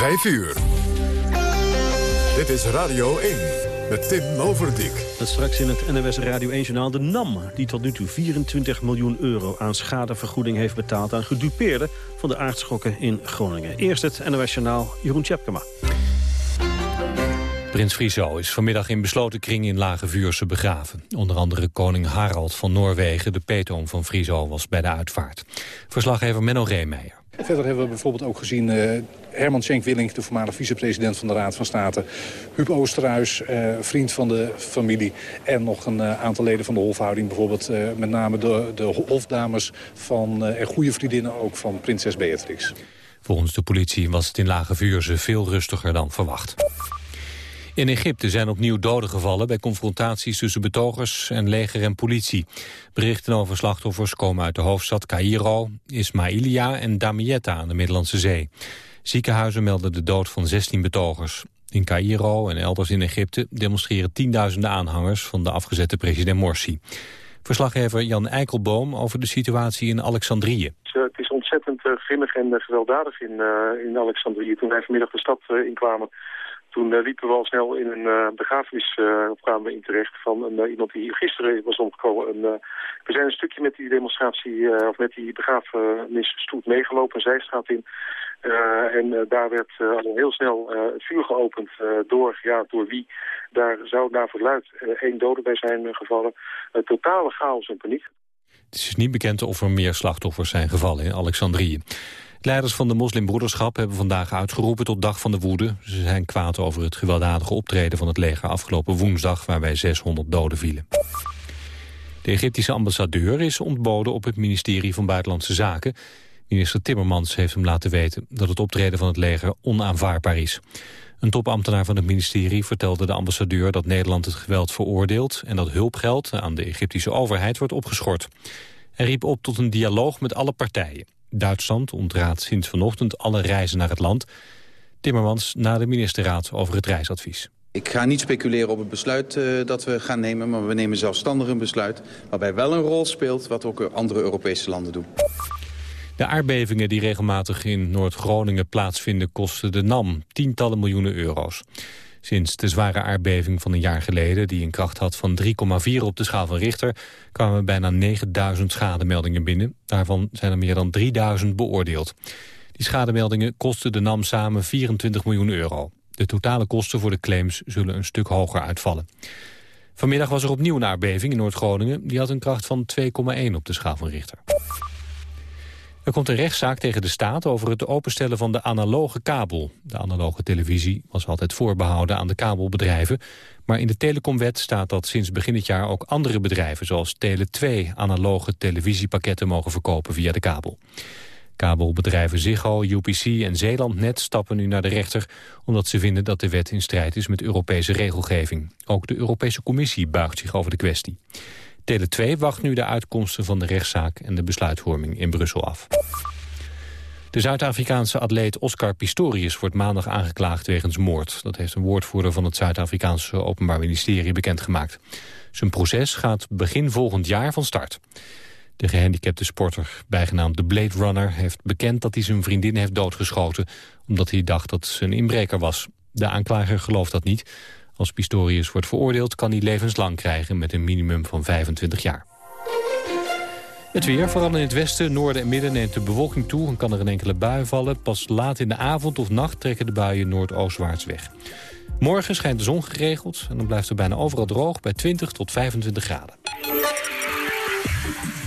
5 uur. Dit is Radio 1 met Tim Overdijk. Dat straks in het NWS Radio 1-journaal de NAM... die tot nu toe 24 miljoen euro aan schadevergoeding heeft betaald... aan gedupeerden van de aardschokken in Groningen. Eerst het NWS-journaal Jeroen Tjepkema. Prins Friso is vanmiddag in besloten kring in Lage Vuurse begraven. Onder andere koning Harald van Noorwegen, de peetoom van Friso, was bij de uitvaart. Verslaggever Menno Reemeijer. Verder hebben we bijvoorbeeld ook gezien uh, Herman Schenk-Willink... de voormalig vicepresident van de Raad van State. Huub Oosterhuis, uh, vriend van de familie. En nog een uh, aantal leden van de hofhouding. Bijvoorbeeld met name de, de hofdames van, en goede vriendinnen ook van prinses Beatrix. Volgens de politie was het in Lage Vuurse veel rustiger dan verwacht. In Egypte zijn opnieuw doden gevallen bij confrontaties tussen betogers en leger en politie. Berichten over slachtoffers komen uit de hoofdstad Cairo, Ismailia en Damietta aan de Middellandse Zee. Ziekenhuizen melden de dood van 16 betogers. In Cairo en elders in Egypte demonstreren tienduizenden aanhangers van de afgezette president Morsi. Verslaggever Jan Eikelboom over de situatie in Alexandrië. Het is ontzettend grimmig en uh, gewelddadig in, in Alexandrië. Toen wij vanmiddag de stad inkwamen toen uh, liepen we al snel in een uh, begrafenis, uh, of kwamen we in terecht van een, iemand die gisteren was omgekomen. We zijn een stukje met die demonstratie, of met die begrafenisstoet meegelopen, een zijstraat in. en daar werd al heel snel het vuur geopend door, ja, door wie. Daar zou naar verluid één dode bij zijn gevallen. totale chaos en paniek. Het is niet bekend of er meer slachtoffers zijn gevallen in Alexandrië. Leiders van de moslimbroederschap hebben vandaag uitgeroepen tot dag van de woede. Ze zijn kwaad over het gewelddadige optreden van het leger afgelopen woensdag... waarbij 600 doden vielen. De Egyptische ambassadeur is ontboden op het ministerie van Buitenlandse Zaken. Minister Timmermans heeft hem laten weten dat het optreden van het leger onaanvaardbaar is. Een topambtenaar van het ministerie vertelde de ambassadeur dat Nederland het geweld veroordeelt... en dat hulpgeld aan de Egyptische overheid wordt opgeschort. Hij riep op tot een dialoog met alle partijen. Duitsland ontraadt sinds vanochtend alle reizen naar het land. Timmermans na de ministerraad over het reisadvies. Ik ga niet speculeren op het besluit uh, dat we gaan nemen... maar we nemen zelfstandig een besluit waarbij wel een rol speelt... wat ook andere Europese landen doen. De aardbevingen die regelmatig in Noord-Groningen plaatsvinden... kosten de NAM tientallen miljoenen euro's. Sinds de zware aardbeving van een jaar geleden, die een kracht had van 3,4 op de schaal van Richter, kwamen bijna 9000 schademeldingen binnen. Daarvan zijn er meer dan 3000 beoordeeld. Die schademeldingen kosten de NAM samen 24 miljoen euro. De totale kosten voor de claims zullen een stuk hoger uitvallen. Vanmiddag was er opnieuw een aardbeving in Noord-Groningen. Die had een kracht van 2,1 op de schaal van Richter. Er komt een rechtszaak tegen de staat over het openstellen van de analoge kabel. De analoge televisie was altijd voorbehouden aan de kabelbedrijven. Maar in de telecomwet staat dat sinds begin dit jaar ook andere bedrijven... zoals Tele2 analoge televisiepakketten mogen verkopen via de kabel. Kabelbedrijven Ziggo, UPC en Zeelandnet stappen nu naar de rechter... omdat ze vinden dat de wet in strijd is met Europese regelgeving. Ook de Europese Commissie buigt zich over de kwestie. Tele2 wacht nu de uitkomsten van de rechtszaak en de besluitvorming in Brussel af. De Zuid-Afrikaanse atleet Oscar Pistorius wordt maandag aangeklaagd wegens moord. Dat heeft een woordvoerder van het Zuid-Afrikaanse Openbaar Ministerie bekendgemaakt. Zijn proces gaat begin volgend jaar van start. De gehandicapte sporter, bijgenaamd de Blade Runner... heeft bekend dat hij zijn vriendin heeft doodgeschoten... omdat hij dacht dat ze een inbreker was. De aanklager gelooft dat niet. Als Pistorius wordt veroordeeld kan hij levenslang krijgen met een minimum van 25 jaar. Het weer, vooral in het westen, noorden en midden neemt de bewolking toe... en kan er een enkele bui vallen. Pas laat in de avond of nacht trekken de buien noordoostwaarts weg. Morgen schijnt de zon geregeld en dan blijft het bijna overal droog... bij 20 tot 25 graden.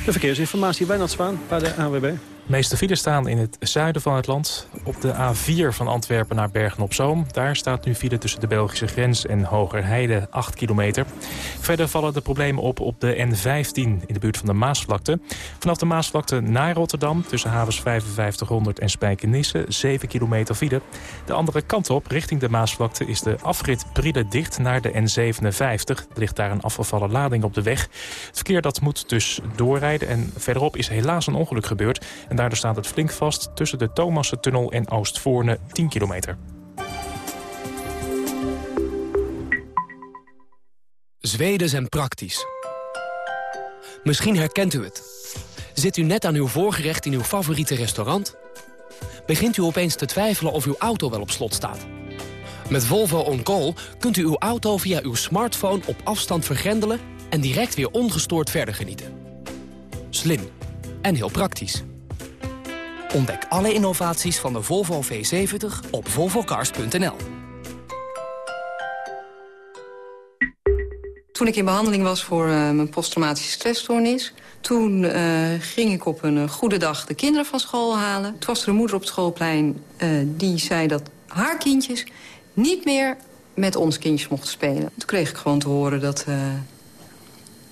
De verkeersinformatie, Wijnand Zwaan bij de AWB. De meeste files staan in het zuiden van het land. Op de A4 van Antwerpen naar Bergen-op-Zoom. Daar staat nu file tussen de Belgische grens en Hogerheide 8 kilometer. Verder vallen de problemen op op de N15 in de buurt van de Maasvlakte. Vanaf de Maasvlakte naar Rotterdam tussen havens 5500 en Spijkenisse 7 kilometer file. De andere kant op, richting de Maasvlakte, is de afrit Bride dicht naar de N57. Er ligt daar een afgevallen lading op de weg. Het verkeer dat moet dus doorrijden en verderop is helaas een ongeluk gebeurd. En daardoor staat het flink vast tussen de Thomassentunnel en Oostvoorne 10 kilometer. Zweden zijn praktisch. Misschien herkent u het. Zit u net aan uw voorgerecht in uw favoriete restaurant? begint u opeens te twijfelen of uw auto wel op slot staat. Met Volvo On Call kunt u uw auto via uw smartphone op afstand vergrendelen... en direct weer ongestoord verder genieten. Slim en heel praktisch. Ontdek alle innovaties van de Volvo V70 op volvocars.nl. Toen ik in behandeling was voor uh, mijn posttraumatische stressstoornis... toen uh, ging ik op een goede dag de kinderen van school halen. Toen was er een moeder op het schoolplein die zei dat haar kindjes... niet meer met ons kindjes mochten spelen. Toen kreeg ik gewoon te horen dat,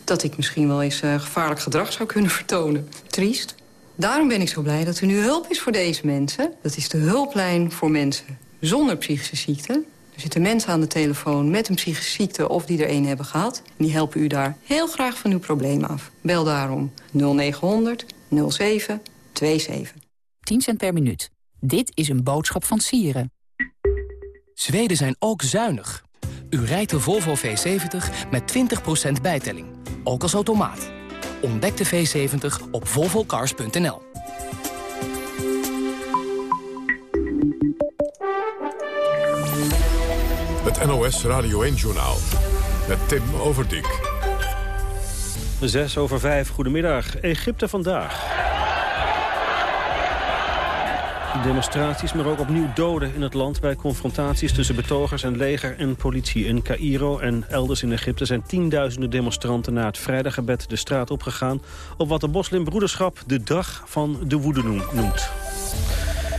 dat ik misschien wel eens gevaarlijk gedrag zou kunnen vertonen. Triest. Daarom ben ik zo blij dat er nu hulp is voor deze mensen. Dat is de hulplijn voor mensen zonder psychische ziekte. Er zitten mensen aan de telefoon met een psychische ziekte of die er een hebben gehad. En die helpen u daar heel graag van uw probleem af. Bel daarom 0900 0727. 10 cent per minuut. Dit is een boodschap van Sieren. Zweden zijn ook zuinig. U rijdt de Volvo V70 met 20% bijtelling. Ook als automaat. Ontdek de V70 op volvocars.nl. Het NOS Radio 1-journaal met Tim Overdijk. 6 over 5, goedemiddag. Egypte vandaag. Demonstraties, maar ook opnieuw doden in het land... bij confrontaties tussen betogers en leger en politie. In Cairo en elders in Egypte zijn tienduizenden demonstranten... na het vrijdaggebed de straat opgegaan... op wat de moslimbroederschap de dag van de woede noemt.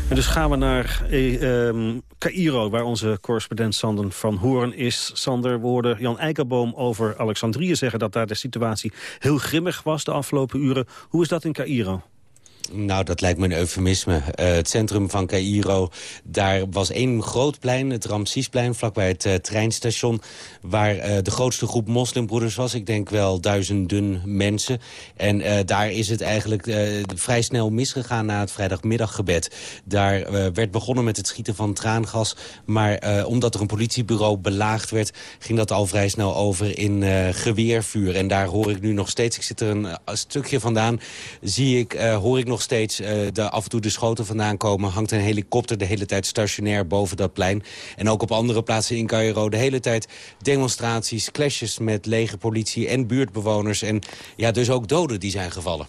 En dus gaan we naar eh, ehm, Cairo, waar onze correspondent Sander van Hoorn is. Sander, we hoorden Jan Eikenboom over Alexandrië zeggen... dat daar de situatie heel grimmig was de afgelopen uren. Hoe is dat in Cairo? Nou, dat lijkt me een eufemisme. Uh, het centrum van Cairo, daar was één groot plein, het Ramsisplein, vlakbij het uh, treinstation, waar uh, de grootste groep moslimbroeders was. Ik denk wel duizenden mensen. En daar is het eigenlijk vrij snel misgegaan na het vrijdagmiddaggebed. Daar werd begonnen met het schieten van traangas, maar omdat er een politiebureau belaagd werd, ging dat al vrij snel over in geweervuur. En daar hoor ik nu nog steeds, ik zit er een, een stukje vandaan, zie ik, hoor ik nog steeds uh, de, af en toe de schoten vandaan komen. Hangt een helikopter de hele tijd stationair boven dat plein. En ook op andere plaatsen in Cairo de hele tijd demonstraties, clashes met legerpolitie en buurtbewoners. En ja, dus ook doden die zijn gevallen.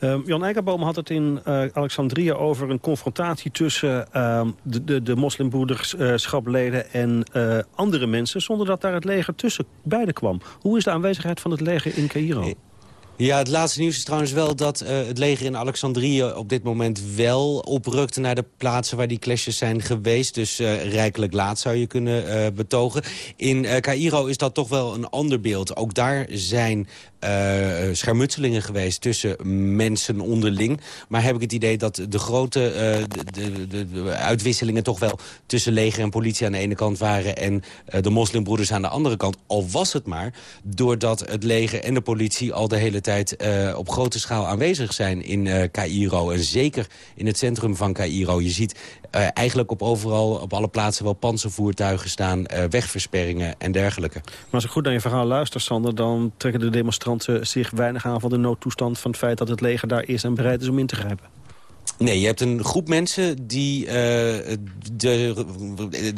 Uh, Jan Eikerboom had het in uh, Alexandrië over een confrontatie tussen uh, de, de, de moslimbroederschapleden en uh, andere mensen... zonder dat daar het leger tussen beiden kwam. Hoe is de aanwezigheid van het leger in Cairo? Ja, het laatste nieuws is trouwens wel dat uh, het leger in Alexandrië op dit moment wel oprukte naar de plaatsen waar die clashes zijn geweest. Dus uh, rijkelijk laat zou je kunnen uh, betogen. In Cairo is dat toch wel een ander beeld. Ook daar zijn schermutselingen geweest tussen mensen onderling. Maar heb ik het idee dat de grote uh, de, de, de, uitwisselingen toch wel tussen leger en politie aan de ene kant waren... en uh, de moslimbroeders aan de andere kant. Al was het maar doordat het leger en de politie al de hele tijd op grote schaal aanwezig zijn in Cairo. En zeker in het centrum van Cairo. Je ziet eigenlijk op overal, op alle plaatsen wel panzervoertuigen staan... wegversperringen en dergelijke. Maar als ik goed naar je verhaal luister, Sander... dan trekken de demonstranten zich weinig aan van de noodtoestand... van het feit dat het leger daar is en bereid is om in te grijpen. Nee, je hebt een groep mensen die uh, de,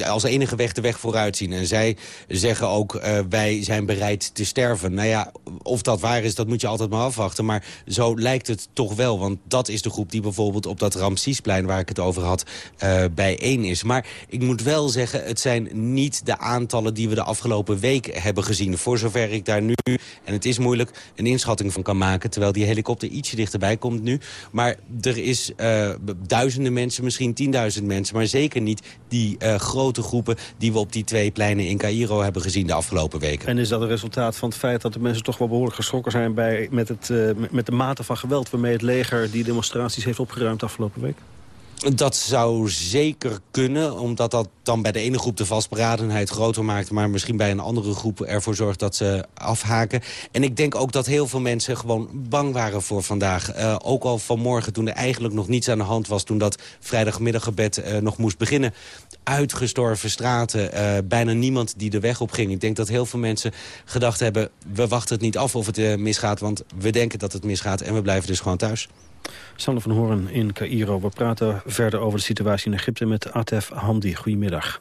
als enige weg de weg vooruit zien. En zij zeggen ook, uh, wij zijn bereid te sterven. Nou ja, of dat waar is, dat moet je altijd maar afwachten. Maar zo lijkt het toch wel. Want dat is de groep die bijvoorbeeld op dat Ramsiesplein... waar ik het over had, uh, bijeen is. Maar ik moet wel zeggen, het zijn niet de aantallen... die we de afgelopen week hebben gezien. Voor zover ik daar nu, en het is moeilijk, een inschatting van kan maken... terwijl die helikopter ietsje dichterbij komt nu. Maar er is duizenden mensen, misschien tienduizend mensen... maar zeker niet die uh, grote groepen die we op die twee pleinen in Cairo hebben gezien de afgelopen weken. En is dat een resultaat van het feit dat de mensen toch wel behoorlijk geschrokken zijn... Bij, met, het, uh, met de mate van geweld waarmee het leger die demonstraties heeft opgeruimd afgelopen week? Dat zou zeker kunnen, omdat dat dan bij de ene groep de vastberadenheid groter maakt... maar misschien bij een andere groep ervoor zorgt dat ze afhaken. En ik denk ook dat heel veel mensen gewoon bang waren voor vandaag. Uh, ook al vanmorgen, toen er eigenlijk nog niets aan de hand was... toen dat vrijdagmiddaggebed uh, nog moest beginnen. Uitgestorven straten, uh, bijna niemand die de weg op ging. Ik denk dat heel veel mensen gedacht hebben... we wachten het niet af of het misgaat, want we denken dat het misgaat... en we blijven dus gewoon thuis. Sander van Horen in Cairo. We praten verder over de situatie in Egypte met Atef Hamdi. Goedemiddag.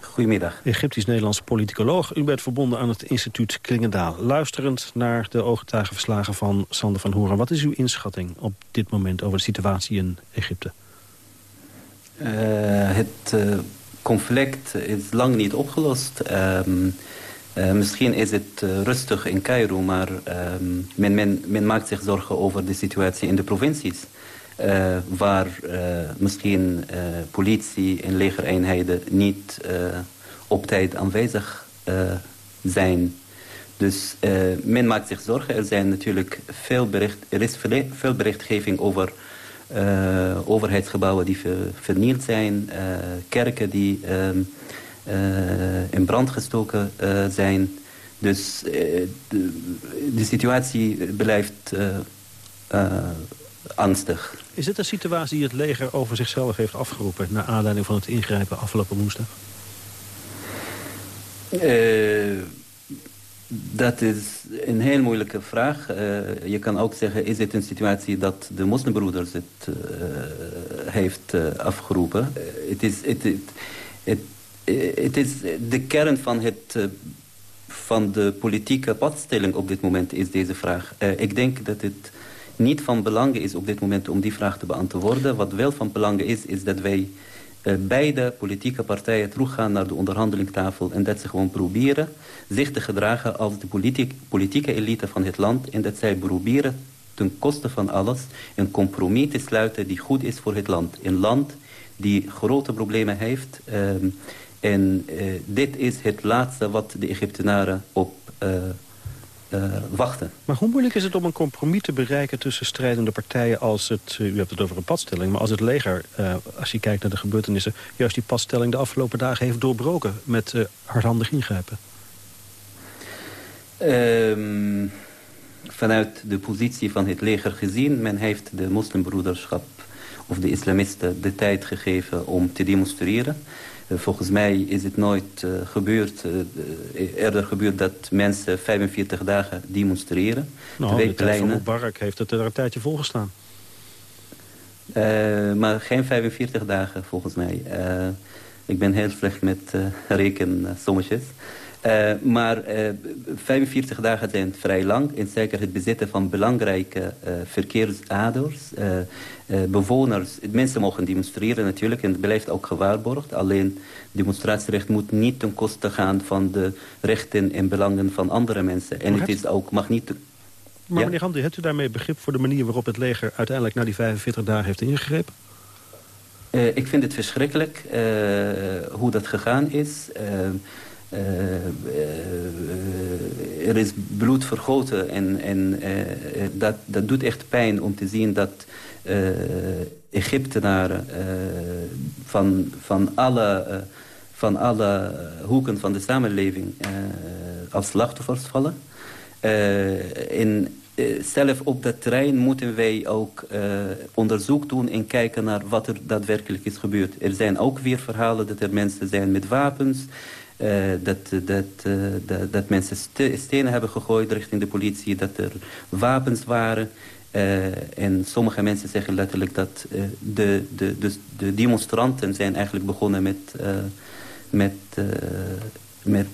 Goedemiddag. Egyptisch-Nederlandse politicoloog. U bent verbonden aan het instituut Klingendaal. Luisterend naar de ooggetuigenverslagen van Sander van Horen. Wat is uw inschatting op dit moment over de situatie in Egypte? Uh, het uh, conflict is lang niet opgelost. Um, uh, misschien is het rustig in Cairo, maar um, men, men, men, maakt zich zorgen over de situatie in de provincies. waar misschien politie en legereenheden niet op tijd aanwezig zijn. Dus men maakt zich zorgen. Er, zijn natuurlijk veel bericht, er is veel berichtgeving over uh, overheidsgebouwen die ver, vernield zijn, kerken die uh, in brand gestoken zijn. Dus de, de, situatie blijft angstig. Is het een situatie die het leger over zichzelf heeft afgeroepen... naar aanleiding van het ingrijpen afgelopen woensdag? Dat is een heel moeilijke vraag. Uh, je kan ook zeggen, is het een situatie dat de moslimbroeders het uh, heeft afgeroepen? Het is, het, het, het, is de kern van, het, van de politieke padstelling op dit moment is deze vraag. ik denk dat het niet van belang is op dit moment om die vraag te beantwoorden. Wat wel van belang is, is dat wij beide politieke partijen teruggaan naar de onderhandelingstafel... en dat ze gewoon proberen zich te gedragen als de politiek, politieke elite van het land... en dat zij proberen ten koste van alles een compromis te sluiten... die goed is voor het land. Een land die grote problemen heeft... Uh, en uh, dit is het laatste wat de Egyptenaren op uh, wachten. Maar hoe moeilijk is het om een compromis te bereiken tussen strijdende partijen als het, u hebt het over een padstelling, maar als het leger, uh, als je kijkt naar de gebeurtenissen, juist die padstelling de afgelopen dagen heeft doorbroken met uh, hardhandig ingrijpen? Um, vanuit de positie van het leger gezien, men heeft de moslimbroederschap of de islamisten de tijd gegeven om te demonstreren. Eh, volgens mij is het nooit uh, gebeurd, uh, eerder gebeurd dat mensen 45 dagen demonstreren. Nou, de, de tijd van Mubarak heeft het er een tijdje volgestaan. Uh, maar geen 45 dagen volgens mij. ik ben heel slecht met rekensommetjes. Uh, maar uh, 45 dagen zijn vrij lang. En zeker het bezitten van belangrijke verkeersaders. Bewoners, mensen mogen demonstreren natuurlijk. En het blijft ook gewaarborgd. Alleen demonstratierecht moet niet ten koste gaan van de rechten en belangen van andere mensen. En het is ook, mag niet... Maar ja? meneer Hamdi, hebt u daarmee begrip voor de manier waarop het leger uiteindelijk na die 45 dagen heeft ingegrepen? Uh, ik vind het verschrikkelijk uh, hoe dat gegaan is. Uh, er is bloed vergoten en, en dat, dat doet echt pijn om te zien dat Egyptenaren van, van alle van alle hoeken van de samenleving als slachtoffers vallen. Uh, uh, zelf op dat terrein moeten wij ook onderzoek doen en kijken naar wat er daadwerkelijk is gebeurd. Er zijn ook weer verhalen dat er mensen zijn met wapens. Dat, dat, dat, dat, mensen stenen hebben gegooid richting de politie. Dat er wapens waren. en sommige mensen zeggen letterlijk dat de, de, de, de demonstranten zijn eigenlijk begonnen met met, met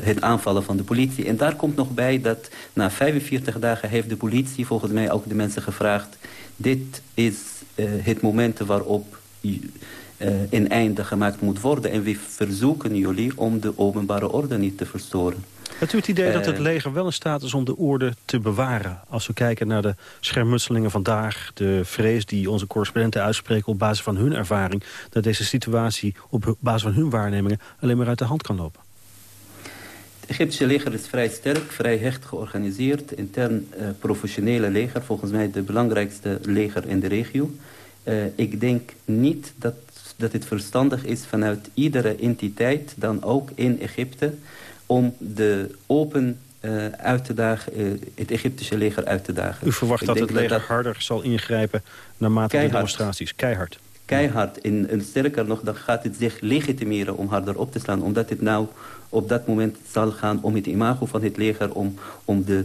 het aanvallen van de politie. En daar komt nog bij dat na 45 dagen heeft de politie volgens mij ook de mensen gevraagd... dit is het moment waarop een einde gemaakt moet worden. En we verzoeken jullie om de openbare orde niet te verstoren. Hebt u het idee dat het eh, leger wel in staat is om de orde te bewaren? Als we kijken naar de schermutselingen vandaag... de vrees die onze correspondenten uitspreken op basis van hun ervaring... dat deze situatie op basis van hun waarnemingen alleen maar uit de hand kan lopen? Het Egyptische leger is vrij sterk, vrij hecht georganiseerd. Intern uh, professionele leger, volgens mij de belangrijkste leger in de regio. Uh, ik denk niet dat, dat het verstandig is vanuit iedere entiteit, dan ook in Egypte om de open uh, uit te dagen, uh, het Egyptische leger uit te dagen. U verwacht dat het leger dat harder zal ingrijpen naarmate keihard. de demonstraties? Keihard. Keihard. En, en, sterker nog, dan gaat het zich legitimeren om harder op te slaan. Omdat het nou op dat moment zal gaan om het imago van het leger... om, om de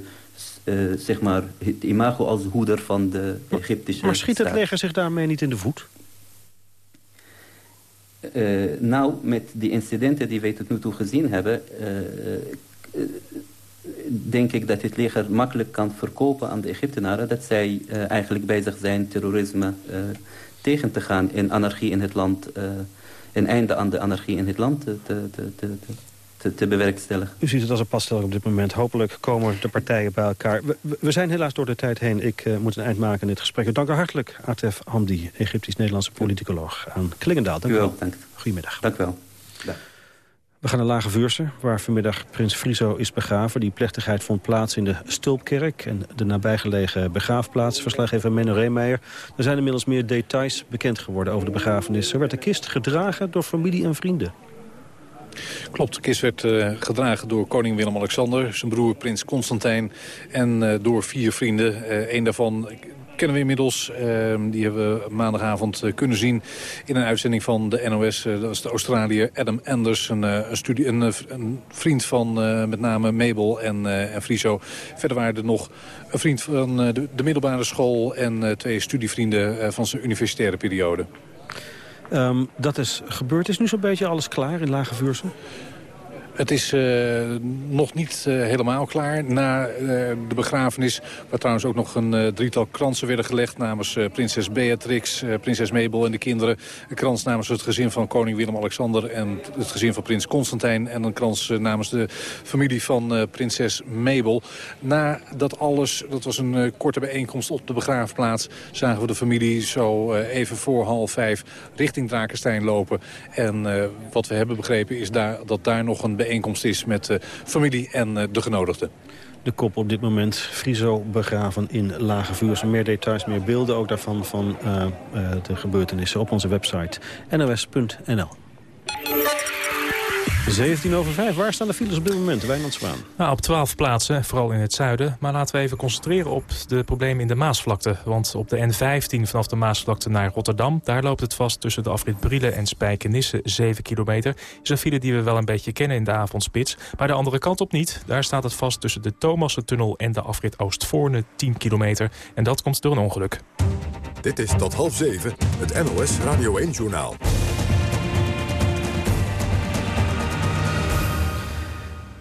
zeg maar, het imago als hoeder van de Egyptische Maar schiet het leger zich daarmee niet in de voet? Nou, met die incidenten die wij tot nu toe gezien hebben denk ik dat het leger makkelijk kan verkopen aan de Egyptenaren... dat zij eigenlijk bezig zijn terrorisme tegen te gaan en anarchie in het land... Een einde aan de anarchie in het land te, te bewerkstelligen. U ziet het als een passtelling op dit moment. Hopelijk komen de partijen bij elkaar. We, we zijn helaas door de tijd heen. Ik moet een eind maken in dit gesprek. Ik dank u hartelijk, Atef Hamdi, Egyptisch-Nederlandse politicoloog aan Klingendaal. Dank u wel. Goedemiddag. Dank u wel. We gaan naar Lage Vuurse, waar vanmiddag prins Friso is begraven. Die plechtigheid vond plaats in de Stulpkerk en de nabijgelegen begraafplaats. Verslaggever Menno Reemeijer. Er zijn inmiddels meer details bekend geworden over de begrafenis. Er werd de kist gedragen door familie en vrienden. Klopt, de kist werd uh, gedragen door koning Willem-Alexander... zijn broer prins Constantijn en uh, door vier vrienden. Uh, een daarvan kennen we inmiddels. Ehm, die hebben we maandagavond eh, kunnen zien in een uitzending van de NOS. Eh, dat was de Australiër Adam Anders, een, eh, een, studie, een vriend van met name Mabel en, en Friso. Verder waren er nog een vriend van de, de middelbare school... en twee studievrienden van zijn universitaire periode. Um, dat is gebeurd. Is nu zo'n beetje alles klaar in Lage Vuurse? Het is uh, nog niet uh, helemaal klaar. Na uh, de begrafenis, waar trouwens ook nog een drietal kransen werden gelegd... namens prinses Beatrix, prinses Mabel en de kinderen. Een krans namens het gezin van koning Willem-Alexander... en het gezin van prins Constantijn. En een krans namens de familie van prinses Mabel. Na dat alles, dat was een korte bijeenkomst op de begraafplaats... zagen we de familie zo even voor half vijf richting Drakenstein lopen. En wat we hebben begrepen is daar, dat daar nog een bijeenkomst is met uh, familie en uh, de genodigden. De kop op dit moment, Friso begraven in Lage Vuurs. Meer details, meer beelden ook daarvan van uh, de gebeurtenissen op onze website nos.nl. 17 over 5, waar staan de files op dit moment, Wijnand Zwaan? Nou, op 12 plaatsen, vooral in het zuiden. Maar laten we even concentreren op de problemen in de Maasvlakte. Want op de N15 vanaf de Maasvlakte naar Rotterdam... daar loopt het vast tussen de afrit Brielen en Spijkenisse 7 kilometer. is een file die we wel een beetje kennen in de avondspits. Maar de andere kant op niet. Daar staat het vast tussen de Thomassentunnel en de afrit Oostvoorne 10 kilometer. En dat komt door een ongeluk. Dit is tot half 7 het NOS Radio 1-journaal.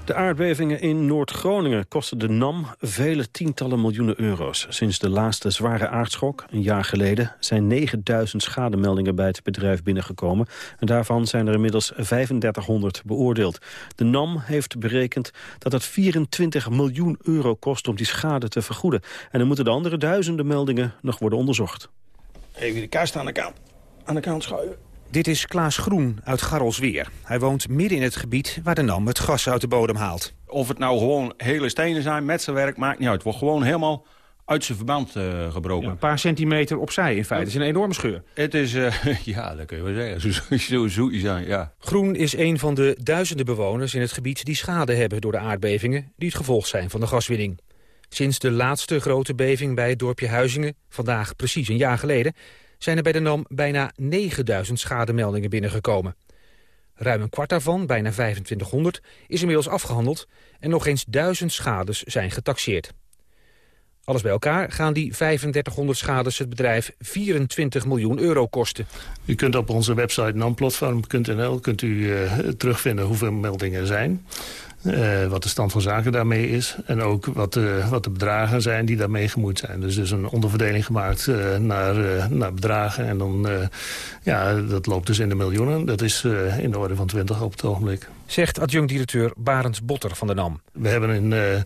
De aardbevingen in Noord-Groningen kosten de NAM vele tientallen miljoenen euro's. Sinds de laatste zware aardschok, een jaar geleden, zijn 9000 schademeldingen bij het bedrijf binnengekomen. En daarvan zijn er inmiddels 3500 beoordeeld. De NAM heeft berekend dat het 24 miljoen euro kost om die schade te vergoeden. En dan moeten de andere duizenden meldingen nog worden onderzocht. Even de kast aan de kant, aan de kant schuiven. Dit is Klaas Groen uit Garrelsweer. Hij woont midden in het gebied waar de NAM het gas uit de bodem haalt. Of het nou gewoon hele stenen zijn, met zijn werk, maakt niet uit. Het wordt gewoon helemaal uit zijn verband uh, gebroken. een paar centimeter opzij in feite. Het is een enorme scheur. Het is, uh, ja, dat kun je wel zeggen. Zo, zo, zo zijn, ja. Groen is een van de duizenden bewoners in het gebied die schade hebben door de aardbevingen... die het gevolg zijn van de gaswinning. Sinds de laatste grote beving bij het dorpje Huizingen, vandaag precies een jaar geleden zijn er bij de NAM bijna 9000 schademeldingen binnengekomen. Ruim een kwart daarvan, bijna 2500, is inmiddels afgehandeld... en nog eens 1000 schades zijn getaxeerd. Alles bij elkaar gaan die 3500 schades het bedrijf 24 miljoen euro kosten. U kunt op onze website namplatform.nl kunt u uh, terugvinden hoeveel meldingen er zijn. Uh, wat de stand van zaken daarmee is. En ook wat de, wat de bedragen zijn die daarmee gemoeid zijn. Dus is een onderverdeling gemaakt uh, naar, uh, naar bedragen. En dan, ja, dat loopt dus in de miljoenen. Dat is in de orde van 20 op het ogenblik. Zegt adjunct-directeur Barend Botter van de NAM. We hebben in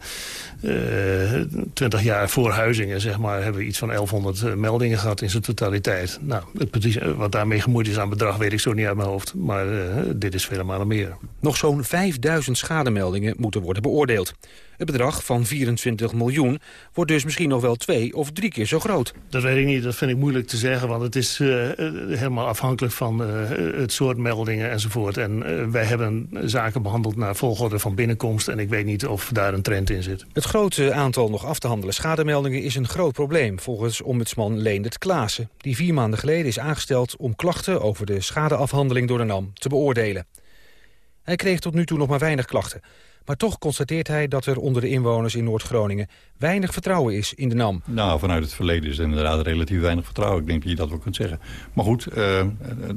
20 jaar voor Huizingen, zeg maar, hebben we iets van 1100 meldingen gehad in zijn totaliteit. Nou, het, wat daarmee gemoeid is aan bedrag weet ik zo niet uit mijn hoofd. Maar dit is vele malen meer. Nog zo'n 5000 schademeldingen moeten worden beoordeeld. Het bedrag van 24 miljoen wordt dus misschien nog wel twee of drie keer zo groot. Dat weet ik niet, dat vind ik moeilijk te zeggen, want het is uh, helemaal afhankelijk van uh, het soort meldingen enzovoort. En uh, wij hebben zaken behandeld naar volgorde van binnenkomst en ik weet niet of daar een trend in zit. Het grote aantal nog af te handelen schademeldingen is een groot probleem, volgens ombudsman Leendert Klaassen, die vier maanden geleden is aangesteld om klachten over de schadeafhandeling door de NAM te beoordelen. Hij kreeg tot nu toe nog maar weinig klachten. Maar toch constateert hij dat er onder de inwoners in Noord-Groningen... weinig vertrouwen is in de NAM. Nou, vanuit het verleden is er inderdaad relatief weinig vertrouwen. Ik denk dat je dat wel kunt zeggen. Maar goed, uh,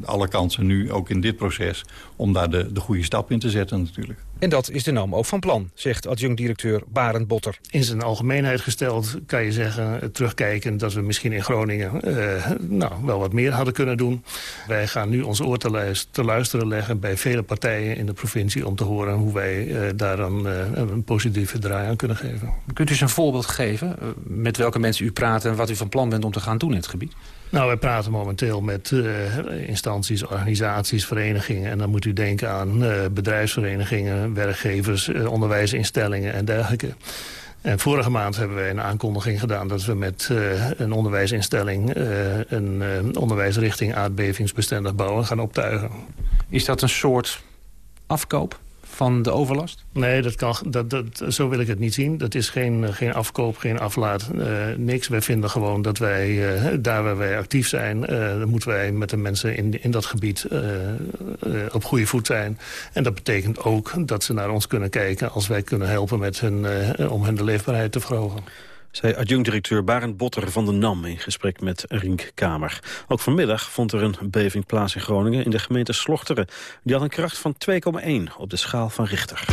alle kansen nu, ook in dit proces... om daar de, de goede stap in te zetten natuurlijk. En dat is de NAM ook van plan, zegt adjunct-directeur Barend Botter. In zijn algemeenheid gesteld kan je zeggen, terugkijken... dat we misschien in Groningen uh, nou, wel wat meer hadden kunnen doen. Wij gaan nu ons oor te, te luisteren leggen bij vele partijen in de provincie... om te horen hoe wij uh, daar dan uh, een positieve draai aan kunnen geven. Kunt u eens een voorbeeld geven met welke mensen u praat... en wat u van plan bent om te gaan doen in het gebied? Nou, wij praten momenteel met uh, instanties, organisaties, verenigingen. En dan moet u denken aan uh, bedrijfsverenigingen, werkgevers, uh, onderwijsinstellingen en dergelijke. En vorige maand hebben wij een aankondiging gedaan... dat we met een onderwijsinstelling een onderwijsrichting aardbevingsbestendig bouwen gaan optuigen. Is dat een soort afkoop? Van de overlast? Nee, dat kan, dat, dat, zo wil ik het niet zien. Dat is geen, geen afkoop, geen aflaat, uh, niks. Wij vinden gewoon dat wij, uh, daar waar wij actief zijn... Dan moeten wij met de mensen in, in dat gebied op goede voet zijn. En dat betekent ook dat ze naar ons kunnen kijken... als wij kunnen helpen met hun, om hun de leefbaarheid te verhogen zei adjunct-directeur Barend Botter van de NAM in gesprek met Rink Kamer. Ook vanmiddag vond er een beving plaats in Groningen in de gemeente Slochteren. Die had een kracht van 2,1 op de schaal van Richter.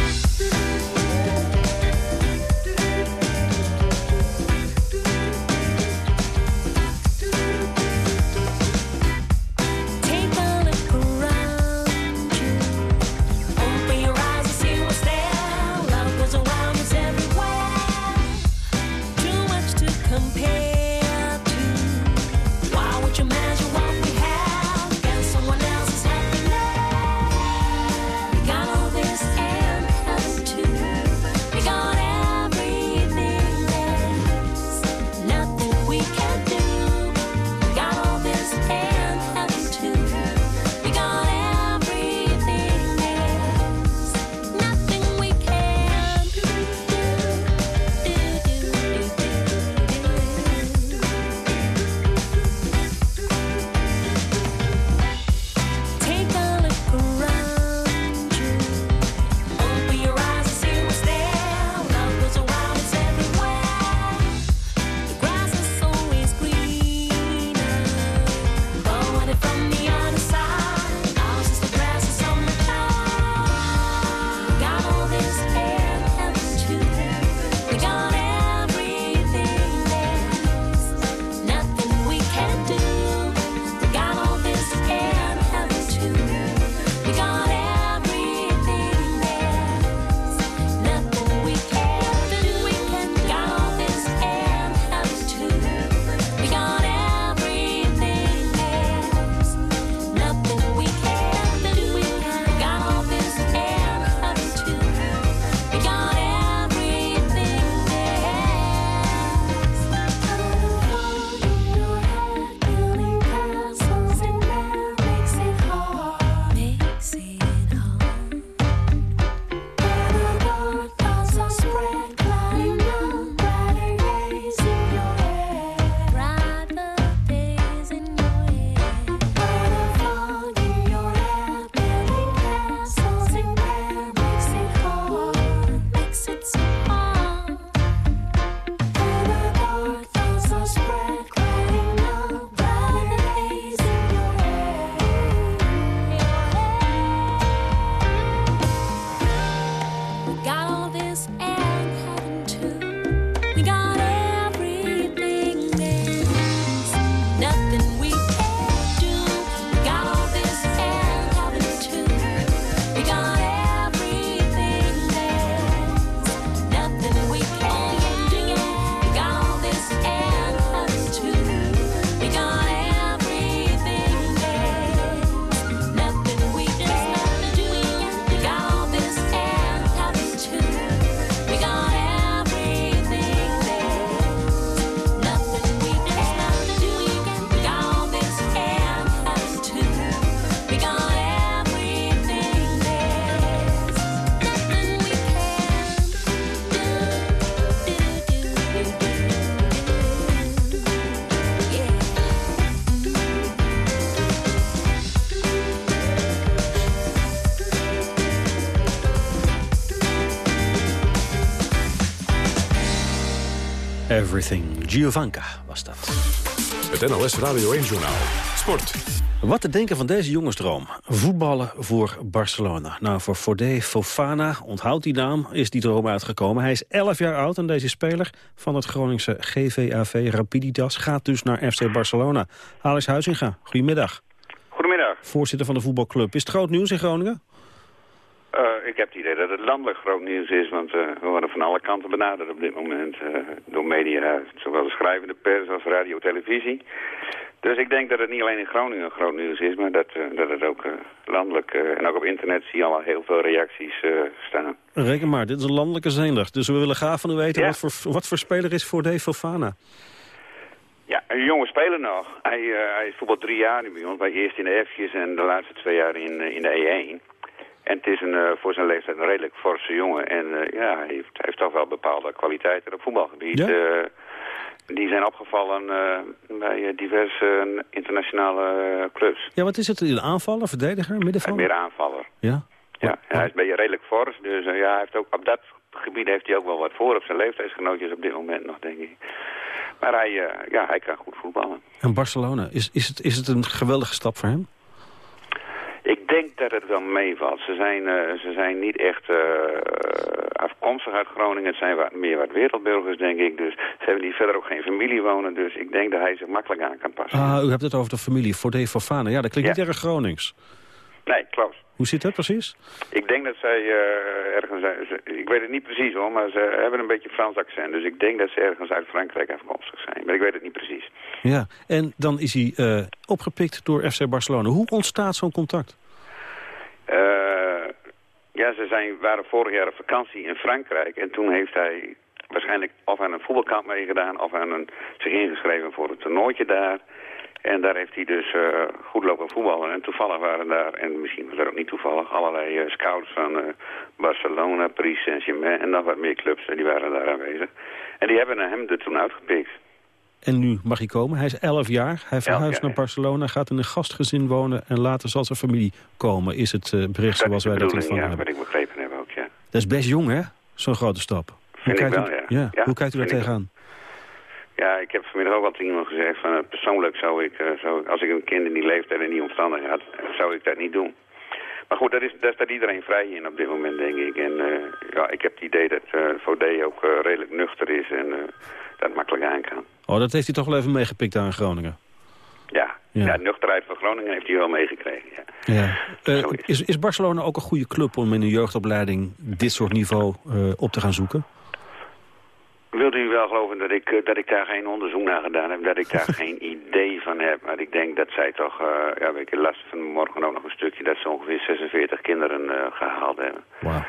Giovanka was dat. Het NLS Radio 1-journaal. Sport. Wat te denken van deze jongensdroom? Voetballen voor Barcelona. Nou, voor Fode Fofana, onthoud die naam, is die droom uitgekomen. Hij is 11 jaar oud en deze speler van het Groningse GVAV Rapiditas... gaat dus naar FC Barcelona. Alex Huizinga, goedemiddag. Goedemiddag. Voorzitter van de voetbalclub. Is het groot nieuws in Groningen? Uh, ik heb het idee dat het landelijk groot nieuws is, want uh, we worden van alle kanten benaderd op dit moment uh, door media, zowel de schrijvende pers als radio, televisie. Dus ik denk dat het niet alleen in Groningen groot nieuws is, maar dat, dat het ook landelijk en ook op internet zie je al heel veel reacties staan. Reken maar, dit is een landelijke zender, dus we willen graag van u weten ja. wat, voor, wat voor speler is voor Dave Fofana. Ja, een jonge speler nog. Hij, hij voetbalt drie jaar nu bij ons, bij eerst in de F'jes en de laatste twee jaar in, in de E1. En het is een, uh, voor zijn leeftijd een redelijk forse jongen. En uh, ja, hij heeft, hij heeft toch wel bepaalde kwaliteiten op voetbalgebied. Ja? Uh, die zijn opgevallen bij diverse internationale clubs. Ja, wat is het? Een aanvaller, verdediger, middenvelder? meer aanvaller. Ja? Ja, hij is een beetje redelijk fors. Dus ja, hij heeft ook, op dat gebied heeft hij ook wel wat voor op zijn leeftijdsgenootjes op dit moment nog, denk ik. Maar hij, ja, hij kan goed voetballen. En Barcelona, is, is, het, is het een geweldige stap voor hem? Ik denk dat het wel meevalt. Ze zijn, uh, ze zijn niet echt uh, afkomstig uit Groningen. Het zijn wat, meer wat wereldburgers, denk ik. Dus ze hebben die verder ook geen familie wonen. Dus ik denk dat hij zich makkelijk aan kan passen. Ah, u hebt het over de familie, voor de Fofana. Ja, dat klinkt ja. niet erg Gronings. Nee, klopt. Hoe zit dat precies? Ik denk dat zij uh, ergens... ik weet het niet precies hoor, maar ze hebben een beetje Frans accent. Dus ik denk dat ze ergens uit Frankrijk afkomstig zijn. Maar ik weet het niet precies. Ja, en dan is hij uh, opgepikt door FC Barcelona. Hoe ontstaat zo'n contact? Uh, ja, ze zijn, waren vorig jaar op vakantie in Frankrijk. En toen heeft hij waarschijnlijk of aan een voetbalkamp meegedaan... of aan een, zich ingeschreven voor een toernooitje daar... En daar heeft hij dus uh, goed lopen voetballen. En toevallig waren daar, en misschien was dat ook niet toevallig, allerlei uh, scouts van Barcelona, Paris Saint-Germain en nog wat meer clubs. die waren daar aanwezig. En die hebben hem er toen uitgepikt. En nu mag hij komen. Hij is 11 jaar. Hij verhuist naar Barcelona, gaat in een gastgezin wonen... en later zal zijn familie komen, is het bericht dat zoals wij dat ontvangen ja, hebben. wat ik begrepen heb ook, ja. Dat is best jong, hè? Zo'n grote stap. Hoe kijkt wel, u, ja. ja. Hoe kijkt u daar tegenaan? Ja, ik heb vanmiddag ook al tegen iemand gezegd van uh, persoonlijk zou ik, uh, zou, als ik een kind in die leeftijd en die omstandigheden had, zou ik dat niet doen. Maar goed, daar, is, daar staat iedereen vrij in op dit moment, denk ik. En uh, ja, ik heb het idee dat uh, Faudet ook redelijk nuchter is en dat makkelijk aan kan. Oh, dat heeft hij toch wel even meegepikt aan Groningen? Ja, ja. ja nuchterheid van Groningen heeft hij wel meegekregen, ja. ja. is, is Barcelona ook een goede club om in een jeugdopleiding dit soort niveau op te gaan zoeken? Wilt u wel geloven dat ik, dat ik daar geen onderzoek naar gedaan heb, dat ik daar geen idee van heb. Maar ik denk dat zij toch, uh, ja, ik las vanmorgen ook nog een stukje, dat ze ongeveer 46 kinderen gehaald hebben. Wow.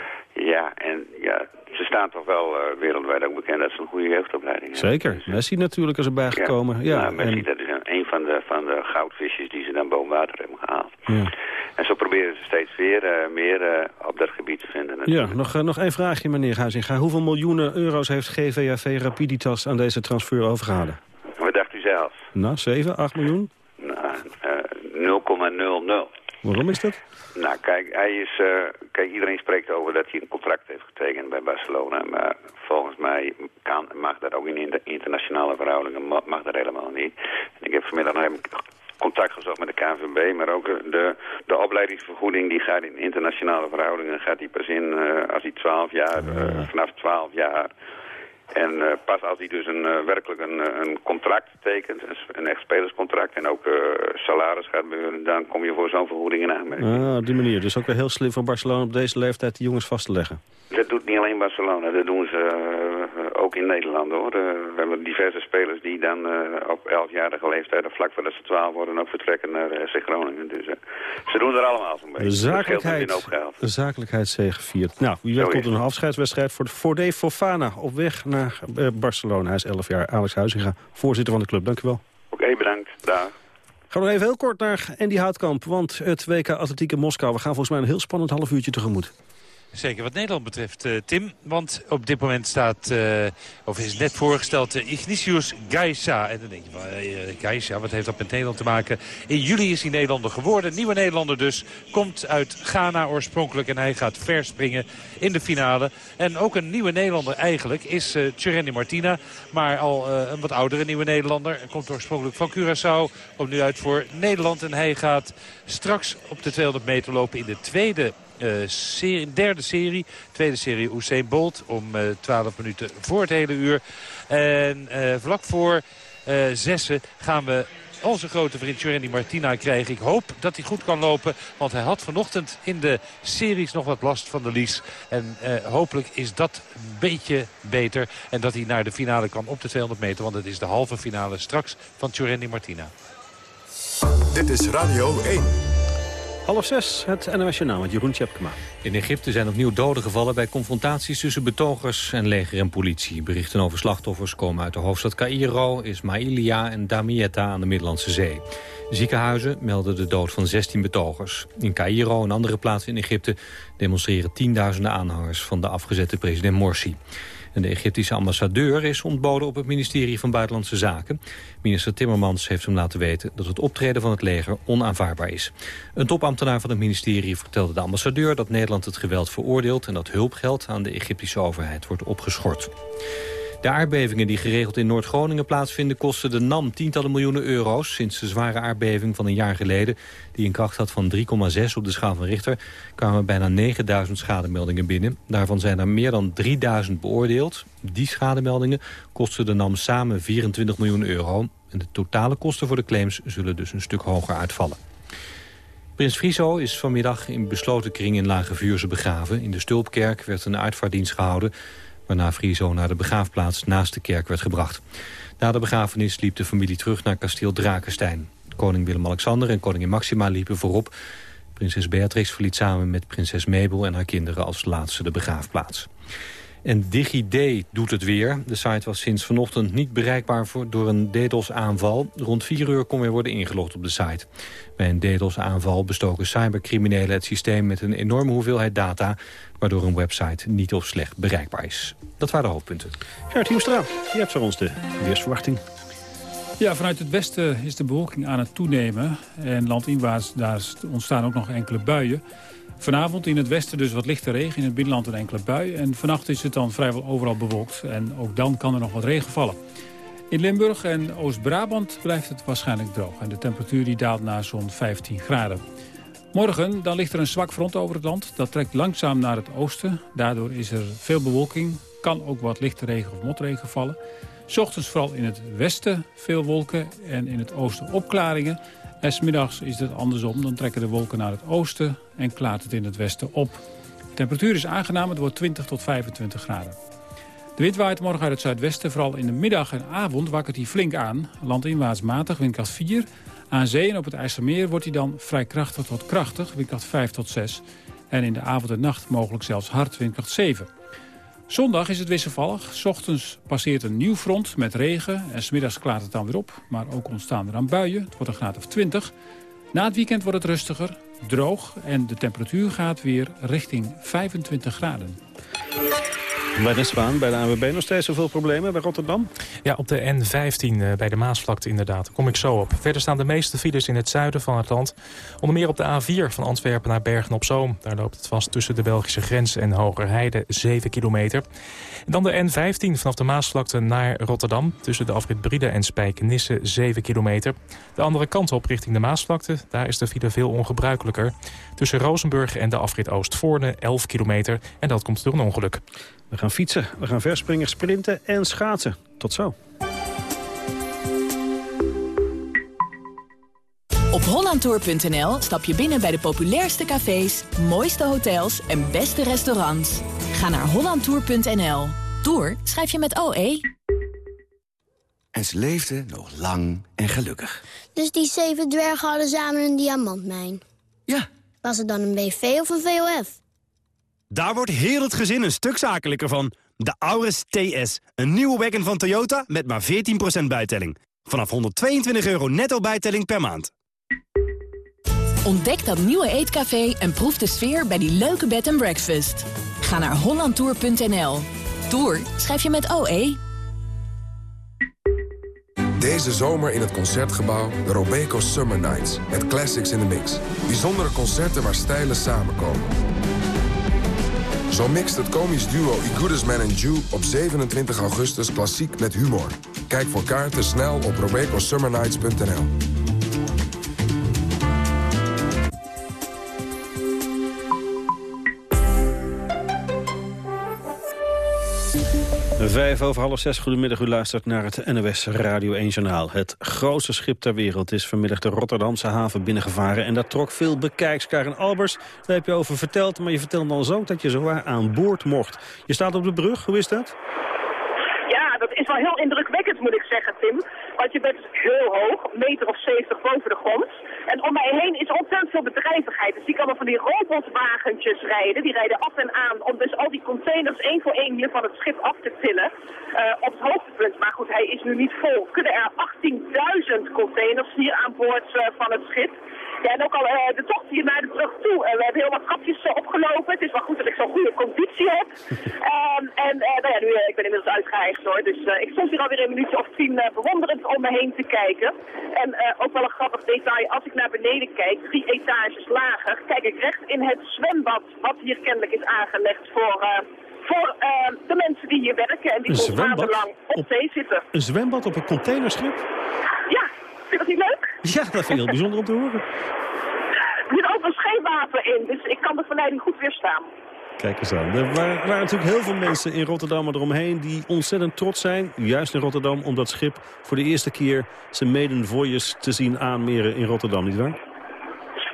Ja, en ja, ze staan toch wel uh, wereldwijd ook bekend dat ze een goede jeugdopleiding hebben. Zeker, dus, Messi natuurlijk is erbij gekomen. Ja, ja nou, Messi, en... dat is een, een van, de, van de goudvisjes die ze dan boven water hebben gehaald. Ja. En zo proberen ze steeds weer uh, meer uh, op dat gebied te vinden. Natuurlijk. Ja, nog, nog één vraagje, meneer Huizinga. Hoeveel miljoenen euro's heeft GVAV Rapiditas aan deze transfer overgehouden? Wat dacht u zelf? Nou, 7, 8 miljoen? Nou, 0,00. Waarom is dat? Nou, kijk, hij is, spreekt over dat hij een contract heeft getekend bij Barcelona. Maar volgens mij kan, mag dat ook in de internationale verhoudingen mag dat helemaal niet. En ik heb vanmiddag nog even contact gezocht met de KNVB, maar ook de, de opleidingsvergoeding die gaat in internationale verhoudingen gaat die pas in uh, als hij 12 jaar, uh, vanaf 12 jaar. En uh, pas als hij dus een, werkelijk een, een contract tekent, een echt spelerscontract en ook salaris gaat beuren, dan kom je voor zo'n vergoeding in aanmerking. Ah, op die manier. Dus ook wel heel slim van Barcelona op deze leeftijd die jongens vast te leggen. Dat doet niet alleen Barcelona, dat doen ze ook in Nederland hoor. Uh, we hebben diverse spelers die dan uh, op 11-jarige leeftijd, of vlak voordat ze 12 worden, ook vertrekken naar FC Groningen. Dus ze doen er allemaal zo'n beetje. De zakelijkheid, de zakelijkheid zegeviert. Nou, wie weet komt een afscheidswedstrijd voor, voor Dave Fofana op weg naar Barcelona. Hij is 11 jaar. Alex Huizinga, voorzitter van de club. Dank u wel. Oké, okay, bedankt. Dag. Gaan we nog even heel kort naar Andy Houtkamp, want het WK Atletiek in Moskou. We gaan volgens mij een heel spannend half uurtje tegemoet. Zeker wat Nederland betreft, uh, Tim. Want op dit moment staat, uh, of is net voorgesteld, uh, Ignatius Gaisa. En dan denk je, uh, Gaisa, wat heeft dat met Nederland te maken? In juli is hij Nederlander geworden. Nieuwe Nederlander dus. Komt uit Ghana oorspronkelijk en hij gaat verspringen in de finale. En ook een nieuwe Nederlander eigenlijk is uh, Martina. Maar al een wat oudere nieuwe Nederlander. Komt oorspronkelijk van Curaçao. Komt nu uit voor Nederland. En hij gaat straks op de 200 meter lopen in de tweede serie, derde serie. Tweede serie Usain Bolt om uh, 12 minuten voor het hele uur. En uh, vlak voor zessen gaan we onze grote vriend Jorenny Martina krijgen. Ik hoop dat hij goed kan lopen. Want hij had vanochtend in de series nog wat last van de lies. En hopelijk is dat een beetje beter. En dat hij naar de finale kan op de 200 meter. Want het is de halve finale straks van Jorenny Martina. Dit is Radio 1. Half zes, het NOS Journaal met Jeroen Tjepkema. In Egypte zijn opnieuw doden gevallen bij confrontaties tussen betogers en leger en politie. Berichten over slachtoffers komen uit de hoofdstad Cairo, Ismailia en Damietta aan de Middellandse Zee. Ziekenhuizen melden de dood van 16 betogers. In Cairo en andere plaatsen in Egypte demonstreren tienduizenden aanhangers van de afgezette president Morsi. De Egyptische ambassadeur is ontboden op het ministerie van Buitenlandse Zaken. Minister Timmermans heeft hem laten weten dat het optreden van het leger onaanvaardbaar is. Een topambtenaar van het ministerie vertelde de ambassadeur dat Nederland het geweld veroordeelt... en dat hulpgeld aan de Egyptische overheid wordt opgeschort. De aardbevingen die geregeld in Noord-Groningen plaatsvinden... kosten de NAM tientallen miljoenen euro's. Sinds de zware aardbeving van een jaar geleden... die een kracht had van 3,6 op de schaal van Richter... kwamen bijna 9000 schademeldingen binnen. Daarvan zijn er meer dan 3000 beoordeeld. Die schademeldingen kosten de NAM samen 24 miljoen euro. En de totale kosten voor de claims zullen dus een stuk hoger uitvallen. Prins Friso is vanmiddag in besloten kring in Lage Vuurse begraven. In de Stulpkerk werd een uitvaartdienst gehouden waarna Friso naar de begraafplaats naast de kerk werd gebracht. Na de begrafenis liep de familie terug naar kasteel Drakenstein. Koning Willem-Alexander en koningin Maxima liepen voorop. Prinses Beatrix verliet samen met prinses Mabel en haar kinderen als laatste de begraafplaats. En DigiD doet het weer. De site was sinds vanochtend niet bereikbaar voor, door een DDoS-aanval. Rond 4 uur kon weer worden ingelogd op de site. Bij een DDoS-aanval bestoken cybercriminelen het systeem met een enorme hoeveelheid data... waardoor een website niet of slecht bereikbaar is. Dat waren de hoofdpunten. Gert Hiemstra, je hebt voor ons de weersverwachting. Ja, vanuit het westen is de bewolking aan het toenemen. En landinwaarts daar ontstaan ook nog enkele buien. Vanavond in het westen dus wat lichte regen, in het binnenland een enkele bui. En vannacht is het dan vrijwel overal bewolkt en ook dan kan er nog wat regen vallen. In Limburg en Oost-Brabant blijft het waarschijnlijk droog. En de temperatuur die daalt naar zo'n 15 graden. Morgen dan ligt er een zwak front over het land. Dat trekt langzaam naar het oosten. Daardoor is er veel bewolking. Kan ook wat lichte regen of motregen vallen. S ochtends vooral in het westen veel wolken en in het oosten opklaringen. En is het andersom. Dan trekken de wolken naar het oosten en klaart het in het westen op. De temperatuur is aangenaam. Het wordt 20 tot 25 graden. De wind waait morgen uit het zuidwesten. Vooral in de middag en avond wakkert hij flink aan. Landinwaarts matig, windkracht 4. Aan zee en op het IJsselmeer wordt hij dan vrij krachtig tot krachtig. Windkracht 5 tot 6. En in de avond en nacht mogelijk zelfs hard, windkracht 7. Zondag is het wisselvallig. Ochtends passeert een nieuw front met regen en smiddags klaart het dan weer op. Maar ook ontstaan er buien. Het wordt een graad of 20. Na het weekend wordt het rustiger, droog en de temperatuur gaat weer richting 25 graden. Bij Spaan, bij de AWB nog steeds zoveel problemen bij Rotterdam? Ja, op de N15 eh, bij de Maasvlakte inderdaad. Daar kom ik zo op. Verder staan de meeste files in het zuiden van het land. Onder meer op de A4 van Antwerpen naar Bergen-op-Zoom. Daar loopt het vast tussen de Belgische grens en Hogerheide 7 kilometer. Dan de N15 vanaf de Maasvlakte naar Rotterdam. Tussen de afrit Briede en Spijkenisse 7 kilometer. De andere kant op richting de Maasvlakte. Daar is de file veel ongebruikelijker. Tussen Rozenburg en de afrit Oostvoorne 11 kilometer. En dat komt door een ongeluk. We gaan fietsen, we gaan verspringen, sprinten en schaatsen. Tot zo. Op hollandtour.nl stap je binnen bij de populairste cafés, mooiste hotels en beste restaurants. Ga naar hollandtour.nl. Tour schrijf je met OE. En ze leefden nog lang en gelukkig. Dus die zeven dwergen hadden samen een diamantmijn? Ja. Was het dan een BV of een VOF? Daar wordt heel het gezin een stuk zakelijker van. De Auris TS, een nieuwe wagon van Toyota met maar 14% bijtelling. Vanaf 122 euro netto bijtelling per maand. Ontdek dat nieuwe eetcafé en proef de sfeer bij die leuke bed and breakfast. Ga naar hollandtour.nl. Tour schrijf je met OE. Deze zomer in het Concertgebouw de Robeco Summer Nights. Met classics in the mix. Bijzondere concerten waar stijlen samenkomen. Zo mixt het komisch duo I Goodest Man and Jew op 27 augustus klassiek met humor. Kijk voor kaarten snel op robecosummernights.nl. Vijf over half zes, goedemiddag. U luistert naar het NOS Radio 1 Journaal. Het grootste schip ter wereld is vanmiddag de Rotterdamse haven binnengevaren. En dat trok veel bekijks. Karen Albers, daar heb je over verteld. Maar je vertelde ons ook dat je zowaar aan boord mocht. Je staat op de brug, hoe is dat? Dat is wel heel indrukwekkend moet ik zeggen, Tim. Want je bent heel hoog, meter of 70 boven de grond. En om mij heen is ontzettend veel bedrijvigheid. Dus die kan van die robotwagentjes rijden. Die rijden af en aan om dus al die containers één voor één hier van het schip af te tillen. Uh, op het hoogtepunt. Maar goed, hij is nu niet vol. Kunnen er 18.000 containers hier aan boord uh, van het schip. Ja, en ook al uh, de tocht hier naar de brug toe. we hebben heel wat opgelopen. Het is wel goed dat ik zo'n goede conditie heb. um, en nou ja, nu, ik ben inmiddels uitgeëigd hoor. Dus ik stond hier alweer een minuutje of tien bewonderend om me heen te kijken. En ook wel een grappig detail. Als ik naar beneden kijk, drie etages lager, kijk ik recht in het zwembad. Wat hier kennelijk is aangelegd voor... voor uh, de mensen die hier werken en die een maandenlang op, op zee zitten. Een zwembad op een containerschip? Ja, vind je dat niet leuk? Ja, dat vind ik heel bijzonder om te horen. Er zit overigens geen water in, dus ik kan de verleiding goed weerstaan. Kijk eens aan. Er waren, waren, natuurlijk heel veel mensen in Rotterdam eromheen die ontzettend trots zijn. Juist in Rotterdam om dat schip voor de eerste keer zijn maiden voyage te zien aanmeren in Rotterdam, nietwaar?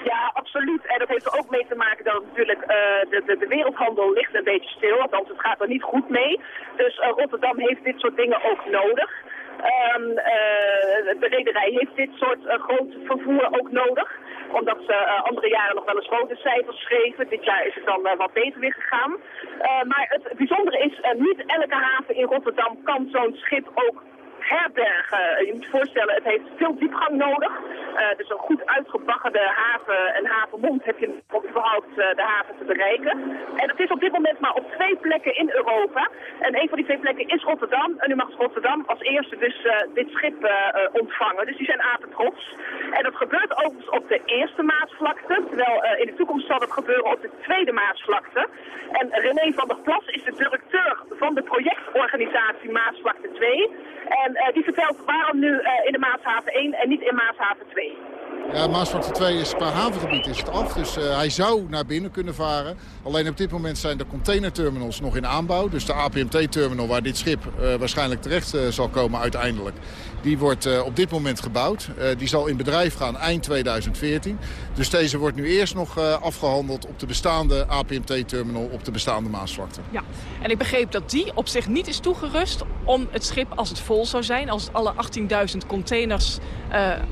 Ja, absoluut. En dat heeft er ook mee te maken dat natuurlijk uh, de, de, de, wereldhandel ligt een beetje stil. Althans, het gaat er niet goed mee. Dus uh, Rotterdam heeft dit soort dingen ook nodig. Um, uh, de rederij heeft dit soort groot vervoer ook nodig omdat ze uh, andere jaren nog wel eens grote cijfers schreven. Dit jaar is het dan uh, wat beter weer gegaan. Uh, maar het bijzondere is, niet elke haven in Rotterdam kan zo'n schip ook herbergen. Je moet je voorstellen, het heeft veel diepgang nodig. Uh, dus een goed uitgebaggerde haven en havenmond heb je om überhaupt uh, de haven te bereiken. En het is op dit moment maar op twee plekken in Europa. En een van die twee plekken is Rotterdam. En nu mag Rotterdam als eerste dus dit schip ontvangen. Dus die zijn apen trots. En dat gebeurt overigens op de eerste maasvlakte. Terwijl in de toekomst zal dat gebeuren op de tweede maasvlakte. En René van der Plas is de directeur van de projectorganisatie Maasvlakte 2. En die vertelt waarom nu uh, in de Maashaven 1 en niet in Maashaven 2. Ja, Maasvlakte 2 is qua havengebied is het af, dus uh, hij zou naar binnen kunnen varen. Alleen op dit moment zijn de containerterminals nog in aanbouw. Dus de APMT-terminal waar dit schip uh, waarschijnlijk terecht uh, zal komen uiteindelijk. Die wordt op dit moment gebouwd. die zal in bedrijf gaan eind 2014. Dus deze wordt nu eerst nog afgehandeld op de bestaande APMT-terminal op de bestaande Maasvlakte. Ja, en ik begreep dat die op zich niet is toegerust om het schip als het vol zou zijn... als het alle 18.000 containers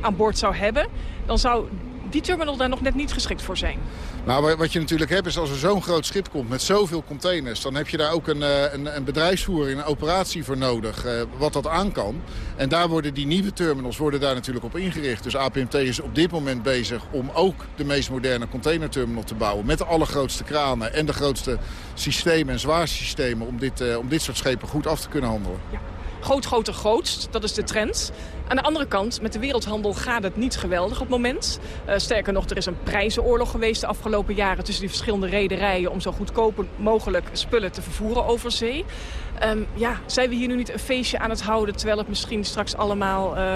aan boord zou hebben dan zou die terminal daar nog net niet geschikt voor zijn. Nou, wat je natuurlijk hebt is als er zo'n groot schip komt met zoveel containers... dan heb je daar ook een, een, een bedrijfsvoering, een operatie voor nodig, uh, wat dat aan kan. En daar worden die nieuwe terminals worden daar natuurlijk op ingericht. Dus APMT is op dit moment bezig om ook de meest moderne containerterminal te bouwen... met de allergrootste kranen en de grootste systemen en zwaarsystemen... om dit, uh, om dit soort schepen goed af te kunnen handelen. Ja. Groot, groter, grootst. Dat is de trend. Aan de andere kant, met de wereldhandel gaat het niet geweldig op het moment. Uh, sterker nog, er is een prijzenoorlog geweest de afgelopen jaren... tussen die verschillende rederijen om zo goedkoop mogelijk spullen te vervoeren over zee. Um, ja, zijn we hier nu niet een feestje aan het houden... terwijl het misschien straks allemaal uh,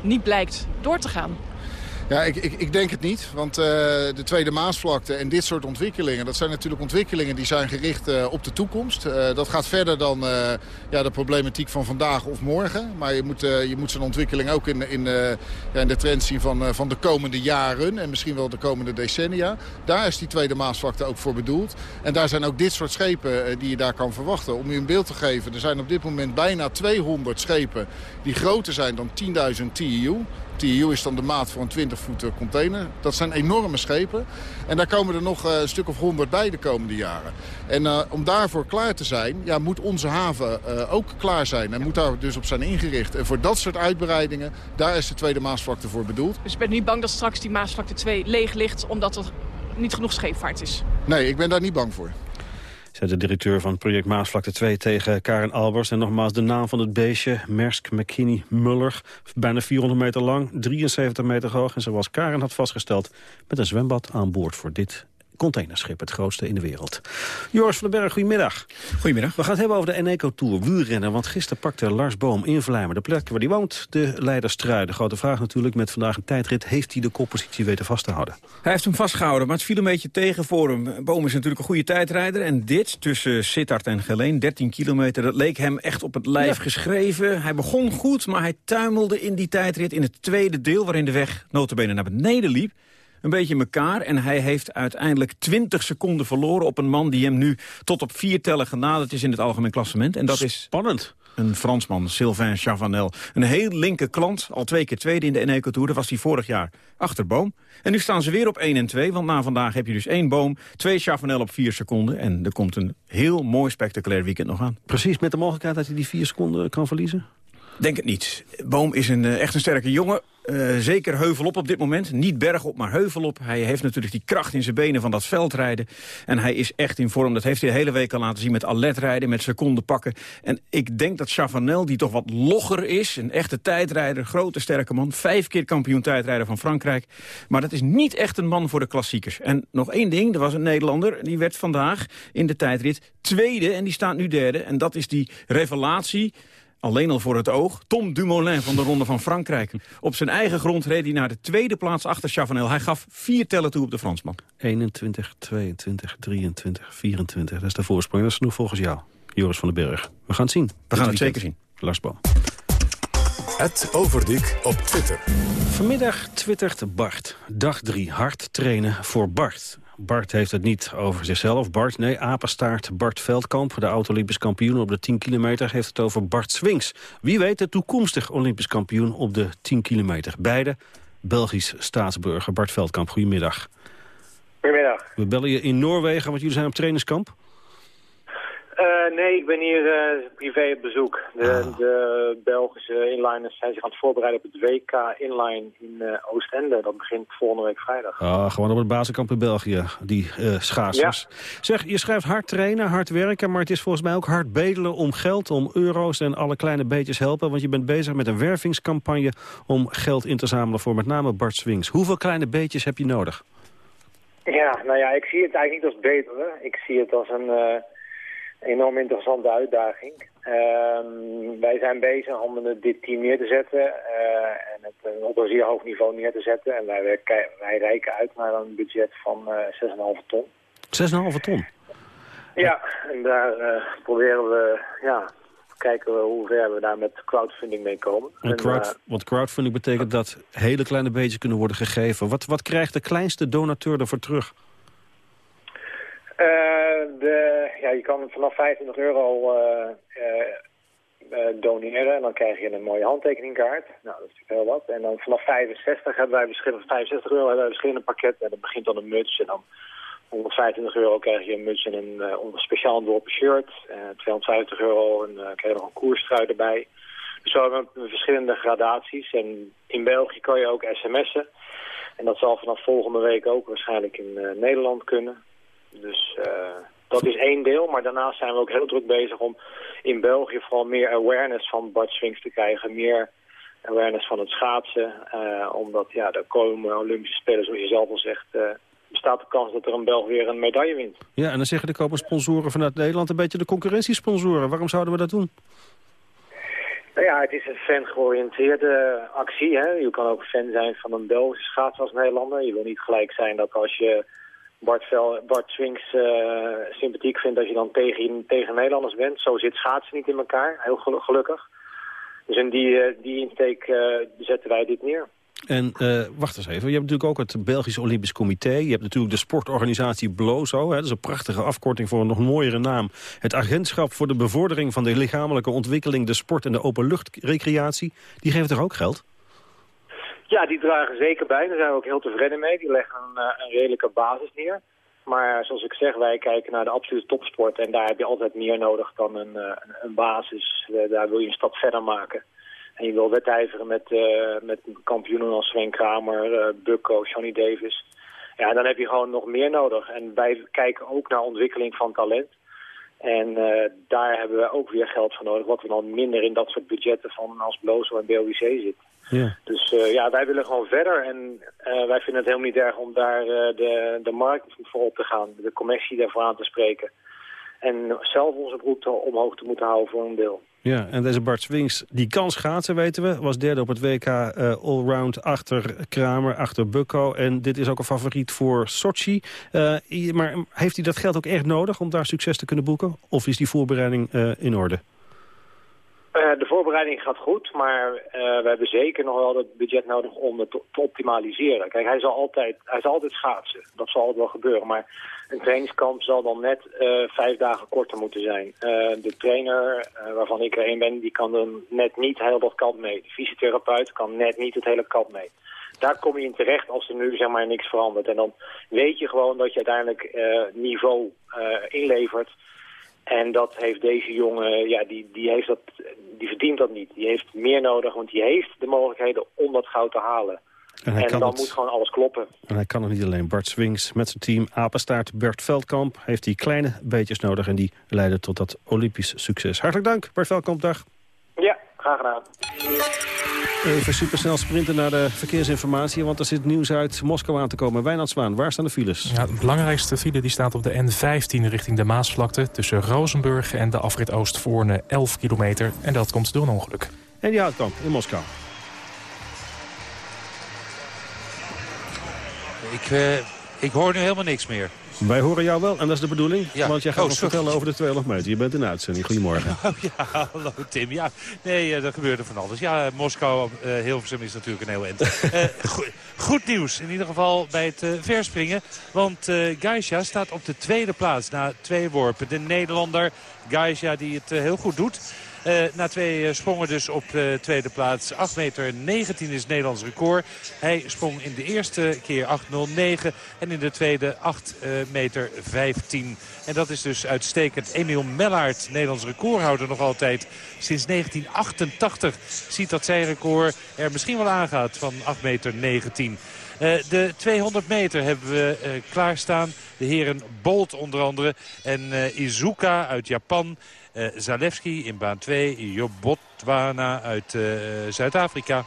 niet blijkt door te gaan? Ja, ik, ik, ik, denk het niet. Want uh, de Tweede Maasvlakte en dit soort ontwikkelingen... dat zijn natuurlijk ontwikkelingen die zijn gericht uh, op de toekomst. Uh, dat gaat verder dan ja, de problematiek van vandaag of morgen. Maar je moet, je moet zo'n ontwikkeling ook in, in, ja, in de trend zien van, van de komende jaren... en misschien wel de komende decennia. Daar is die Tweede Maasvlakte ook voor bedoeld. En daar zijn ook dit soort schepen die je daar kan verwachten. Om u een beeld te geven, er zijn op dit moment bijna 200 schepen... die groter zijn dan 10.000 TEU. TEU is dan de maat voor een 20 voet container. Dat zijn enorme schepen. En daar komen er nog een stuk of 100 bij de komende jaren. En om daarvoor klaar te zijn, ja, moet onze haven ook klaar zijn. En moet daar dus op zijn ingericht. En voor dat soort uitbreidingen, daar is de Tweede Maasvlakte voor bedoeld. Dus je bent niet bang dat straks die Maasvlakte 2 leeg ligt... omdat er niet genoeg scheepvaart is? Nee, ik ben daar niet bang voor. Zet de directeur van project Maasvlakte 2 tegen Karen Albers. En nogmaals de naam van het beestje, Mersk McKinney Muller. Bijna 400 meter lang, 73 meter hoog. En zoals Karen had vastgesteld, met een zwembad aan boord voor dit containerschip, het grootste in de wereld. Joris van den Berg, goedemiddag. Goedemiddag. We gaan het hebben over de Eneco Tour, wielrennen. Want gisteren pakte Lars Boom in Vlijmen, de plek waar hij woont, de leiderstrui. De grote vraag natuurlijk met vandaag een tijdrit, heeft hij de koppositie weten vast te houden? Hij heeft hem vastgehouden, maar het viel een beetje tegen voor hem. Boom is natuurlijk een goede tijdrijder. En dit, tussen Sittard en Geleen, 13 kilometer, dat leek hem echt op het lijf geschreven. Hij begon goed, maar hij tuimelde in die tijdrit in het tweede deel... waarin de weg notabene naar beneden liep een beetje in elkaar. En hij heeft uiteindelijk 20 seconden verloren op een man die hem nu tot op vier tellen genaderd is in het algemeen klassement. En dat is spannend. Een Fransman, Sylvain Chavanel. Een heel linker klant, al twee keer tweede in de Eneco Tour. Dat was hij vorig jaar achter Boom. En nu staan ze weer op 1 en 2, want na vandaag heb je dus één Boom... twee Chavanel op vier seconden. En er komt een heel mooi spectaculair weekend nog aan. Precies, met de mogelijkheid dat hij die vier seconden kan verliezen? Denk het niet. Boom is een, eh, echt een sterke jongen. Uh, zeker heuvelop op dit moment. Niet bergop, maar heuvelop. Hij heeft natuurlijk die kracht in zijn benen van dat veldrijden. En hij is echt in vorm. Dat heeft hij de hele week al laten zien met alertrijden, met seconden pakken. En ik denk dat Chavanel, die toch wat logger is... een echte tijdrijder, grote sterke man... vijf keer kampioen tijdrijder van Frankrijk. Maar dat is niet echt een man voor de klassiekers. En nog één ding, er was een Nederlander... die werd vandaag in de tijdrit tweede en die staat nu derde. En dat is die revelatie alleen al voor het oog, Tom Dumoulin van de Ronde van Frankrijk. Op zijn eigen grond reed hij naar de tweede plaats achter Chavanel. Hij gaf vier tellen toe op de Fransman. 21, 22, 23, 24. Dat is de voorsprong. Dat is genoeg volgens jou, Joris van den Berg. We gaan het zien. We gaan het zeker zien. Lars Boom. Het Overdiek op Twitter. Vanmiddag twittert Bart. Dag 3. Hard trainen voor Bart. Bart heeft het niet over zichzelf. Bart, nee, apenstaart Bart Veldkamp, de oud-Olympisch kampioen op de 10 kilometer, heeft het over Bart Swings. Wie weet de toekomstig Olympisch kampioen op de 10 kilometer. Beide Belgisch staatsburger. Bart Veldkamp, goedemiddag. Goedemiddag. We bellen je in Noorwegen, want jullie zijn op trainingskamp. Uh, nee, ik ben hier uh, privé op bezoek. De, ah. de, Belgische inliners zijn zich aan het voorbereiden op het WK inline in uh, Oostende. Dat begint volgende week vrijdag. Ah, gewoon op het basiskamp in België, die schaatsers. Ja. Zeg, je schrijft hard trainen, hard werken, maar het is volgens mij ook hard bedelen om geld, om euro's en alle kleine beetjes helpen. Want je bent bezig met een wervingscampagne om geld in te zamelen voor met name Bart Swings. Hoeveel kleine beetjes heb je nodig? Ja, nou ja, ik zie het eigenlijk niet als bedelen. Ik zie het als een enorm interessante uitdaging. Um, wij zijn bezig om dit team neer te zetten uh, en het op een zeer hoog niveau neer te zetten. En wij, wij reiken uit naar een budget van uh, 6,5 ton. 6,5 ton? Ja, en daar uh, proberen we, ja, kijken we hoe ver we daar met crowdfunding mee komen. En crowd, en, want crowdfunding betekent dat hele kleine beetjes kunnen worden gegeven. Wat, wat krijgt de kleinste donateur ervoor terug? Uh, de, ja, je kan vanaf 25 euro uh, uh, doneren en dan krijg je een mooie handtekeningkaart. Nou, dat is natuurlijk heel wat. En dan vanaf 65 hebben wij verschillende, 65 euro hebben wij verschillende pakketten. En dat begint dan een muts en dan 125 euro krijg je een muts en een uh, speciaal ontworpen shirt. Uh, 250 euro en uh, krijg je nog een koerstrui erbij. Dus zo hebben we verschillende gradaties. En in België kan je ook sms'en. En dat zal vanaf volgende week ook waarschijnlijk in Nederland kunnen. Dus uh, dat is één deel. Maar daarnaast zijn we ook heel druk bezig om in België vooral meer awareness van Bart Swings te krijgen. Meer awareness van het schaatsen. Uh, omdat ja, de komende Olympische Spelen, zoals je zelf al zegt... Uh, bestaat de kans dat er een Belg weer een medaille wint. Ja, en dan zeggen de kopen sponsoren vanuit Nederland een beetje de concurrentiesponsoren. Waarom zouden we dat doen? Nou ja, het is een fan-georiënteerde actie. Hè? Je kan ook fan zijn van een Belgische schaats als Nederlander. Je wil niet gelijk zijn dat als je Bart, Vel, Bart Swings uh, sympathiek vindt dat je dan tegen, tegen Nederlanders bent. Zo zit schaatsen niet in elkaar, heel gelukkig. Dus in die, uh, die insteek uh, zetten wij dit neer. En wacht eens even, je hebt natuurlijk ook het Belgisch Olympisch Comité. Je hebt natuurlijk de sportorganisatie BLOZO. Hè, dat is een prachtige afkorting voor een nog mooiere naam. Het Agentschap voor de Bevordering van de Lichamelijke Ontwikkeling... de Sport en de Openluchtrecreatie. Die geven toch ook geld? Ja, die dragen zeker bij. Daar zijn we ook heel tevreden mee. Die leggen een, eh, een redelijke basis neer. Maar zoals ik zeg, wij kijken naar de absolute topsport. En daar heb je altijd meer nodig dan een, eh, een basis. Eh, daar wil je een stap verder maken. En je wil wedijveren met, met kampioenen als Sven Kramer, uh, Bucko, Johnny Davis. Ja, dan heb je gewoon nog meer nodig. En wij kijken ook naar ontwikkeling van talent. En daar hebben we ook weer geld voor nodig. Wat we dan minder in dat soort budgetten van als Blozo en BOIC zit. Ja. Dus uh, ja, wij willen gewoon verder. En uh, wij vinden het helemaal niet erg om daar uh, de, de markt voor op te gaan. De commissie daarvoor aan te spreken. En zelf onze broek te, omhoog te moeten houden voor een deel. Ja, en deze Bart Swings, die kan schaatsen, weten we. Was derde op het WK allround achter Kramer, achter Bukko. En dit is ook een favoriet voor Sochi. maar heeft hij dat geld ook echt nodig om daar succes te kunnen boeken? Of is die voorbereiding in orde? Uh, de voorbereiding gaat goed, maar uh, we hebben zeker nog wel het budget nodig om het te, optimaliseren. Kijk, hij zal, altijd, hij zal altijd schaatsen. Dat zal altijd wel gebeuren. Maar een trainingskamp zal dan net uh, vijf dagen korter moeten zijn. de trainer, waarvan ik er een ben, die kan dan net niet heel dat kant mee. De fysiotherapeut kan net niet het hele kant mee. Daar kom je in terecht als er nu zeg maar niks verandert. En dan weet je gewoon dat je uiteindelijk niveau inlevert en dat heeft deze jongen, ja, die, die, heeft dat, die verdient dat niet. Die heeft meer nodig, want die heeft de mogelijkheden om dat goud te halen. En, en dan het... moet gewoon alles kloppen. En hij kan het niet alleen. Bart Swings met zijn team Apenstaart Bert Veldkamp... heeft die kleine beetjes nodig en die leiden tot dat Olympisch succes. Hartelijk dank, Bert Veldkamp. Dag. Graag gedaan. Even supersnel sprinten naar de verkeersinformatie... want er zit nieuws uit Moskou aan te komen. Wijnand Zwaan, waar staan de files? Ja, de belangrijkste file die staat op de N15 richting de Maasvlakte... tussen Rozenburg en de afrit Oost-Voorne 11 kilometer. En dat komt door een ongeluk. En die houtkamp in Moskou. Ik, uh, ik hoor nu helemaal niks meer. Wij horen jou wel, en dat is de bedoeling. Ja. Want jij gaat Oh, ons vertellen over de 200 meter. Je bent in de uitzending. Goedemorgen. Oh ja, hallo Tim. Ja, nee, eh, er gebeurde van alles. Ja, eh, Moskou, eh, Hilversum is natuurlijk een heel go- goed nieuws, in ieder geval bij het verspringen. Want Geisha staat op de tweede plaats na twee worpen. De Nederlander Geisha die het heel goed doet. Eh, na twee eh, sprongen dus op de tweede plaats. 8 meter 19 is Nederlands record. Hij sprong in de eerste keer 8.09 en in de tweede 8 eh, meter 15. En dat is dus uitstekend. Emiel Mellaert, Nederlands recordhouder nog altijd sinds 1988, ziet dat zijn record er misschien wel aangaat van 8 meter 19. Eh, de 200 meter hebben we eh, klaarstaan. De heren Bolt onder andere en eh, Izuka uit Japan. Eh, Zalewski in baan 2. Jobotwana uit eh, Zuid-Afrika.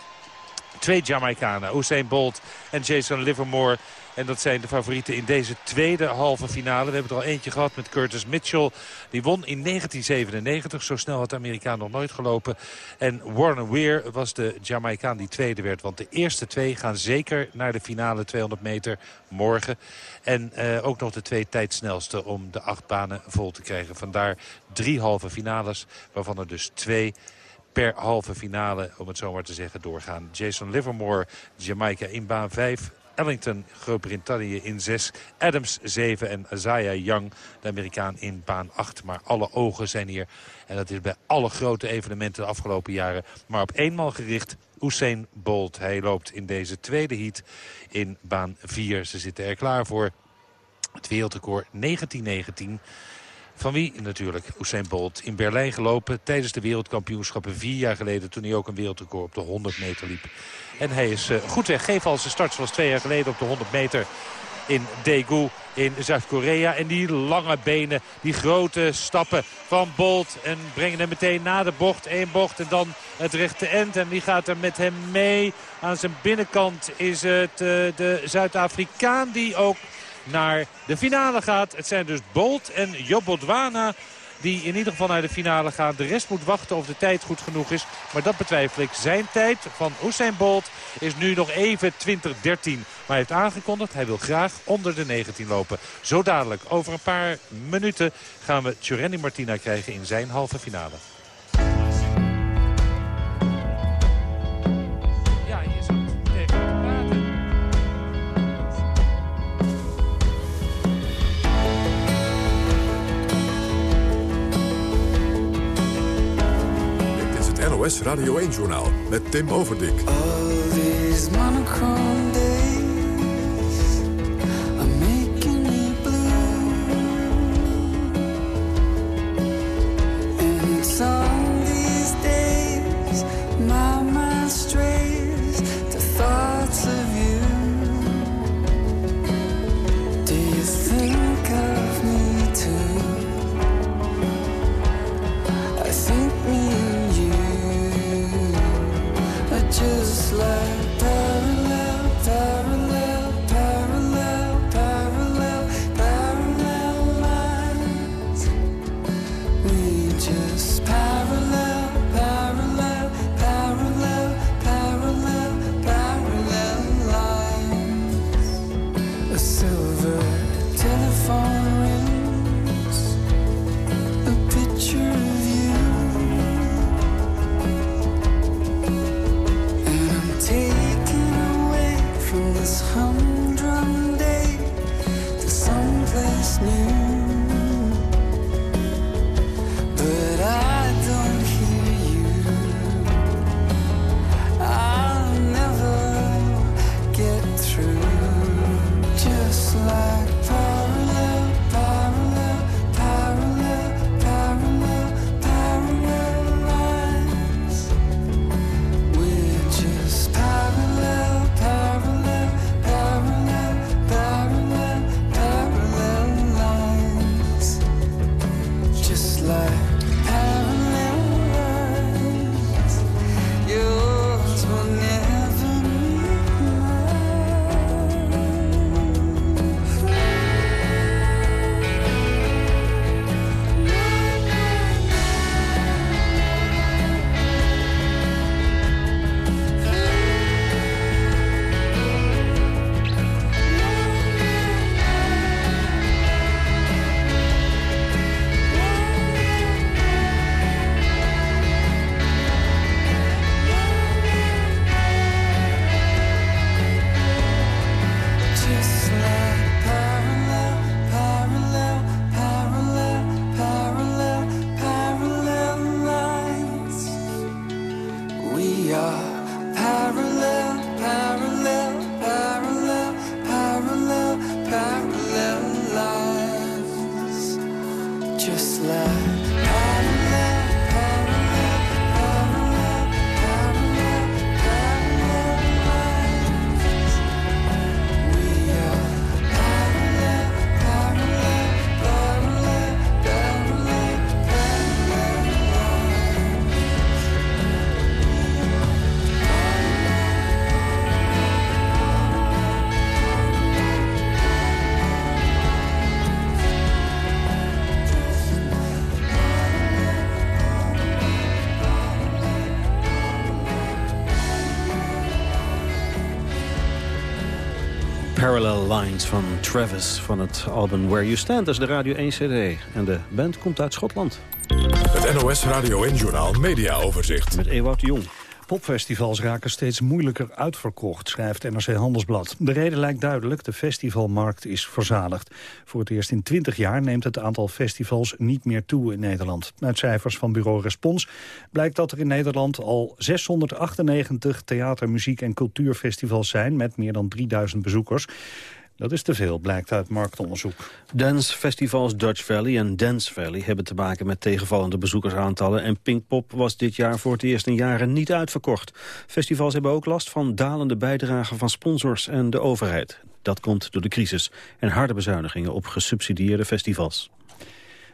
Twee Jamaicanen, Usain Bolt en Jason Livermore. En dat zijn de favorieten in deze tweede halve finale. We hebben er al eentje gehad met Curtis Mitchell. Die won in 1997. Zo snel had de Amerikaan nog nooit gelopen. En Warren Weir was de Jamaicaan die tweede werd. Want de eerste twee gaan zeker naar de finale 200 meter morgen. En eh, ook nog de twee tijdsnelste om de acht banen vol te krijgen. Vandaar drie halve finales, waarvan er dus twee per halve finale, om het zo maar te zeggen, doorgaan. Jason Livermore, Jamaica in baan 5. Ellington, Groot-Brittannië in 6. Adams 7 en Isaiah Young, de Amerikaan in baan 8. Maar alle ogen zijn hier. En dat is bij alle grote evenementen de afgelopen jaren. Maar op eenmaal gericht Usain Bolt. Hij loopt in deze tweede heat in baan 4. Ze zitten er klaar voor. Het wereldrecord 1919. Van wie natuurlijk Usain Bolt in Berlijn gelopen tijdens de wereldkampioenschappen vier jaar geleden. Toen hij ook een wereldrecord op de 100 meter liep. En hij is eh, goed weg. Geef al zijn start zoals twee jaar geleden op de 100 meter in Daegu in Zuid-Korea. En die lange benen, die grote stappen van Bolt. En brengen hem meteen na de bocht. Eén bocht en dan het rechte end. En wie gaat er met hem mee? Aan zijn binnenkant is het eh, de Zuid-Afrikaan die ook naar de finale gaat. Het zijn dus Bolt en Jobodwana die in ieder geval naar de finale gaan. De rest moet wachten of de tijd goed genoeg is. Maar dat betwijfel ik. Zijn tijd van Usain Bolt is nu nog even 2013. Maar hij heeft aangekondigd, hij wil graag onder de 19 lopen. Zo dadelijk, over een paar minuten, gaan we Tjurenny Martina krijgen in zijn halve finale. NOS Radio 1-journaal met Tim Overdijk. All the These Parallel Lines van Travis van het album Where You Stand. Dat is de Radio 1 CD. En de band komt uit Schotland. Het NOS Radio en Journaal Media Overzicht. Met Ewout de Jong. Popfestivals raken steeds moeilijker uitverkocht, schrijft NRC Handelsblad. De reden lijkt duidelijk, de festivalmarkt is verzadigd. Voor het eerst in 20 jaar neemt het aantal festivals niet meer toe in Nederland. Uit cijfers van bureau Respons blijkt dat er in Nederland al 698 theater-, muziek- en cultuurfestivals zijn... met meer dan 3000 bezoekers. Dat is te veel, blijkt uit marktonderzoek. Dancefestivals Dutch Valley en Dance Valley hebben te maken met tegenvallende bezoekersaantallen. En Pinkpop was dit jaar voor het eerst in jaren niet uitverkocht. Festivals hebben ook last van dalende bijdragen van sponsors en de overheid. Dat komt door de crisis en harde bezuinigingen op gesubsidieerde festivals.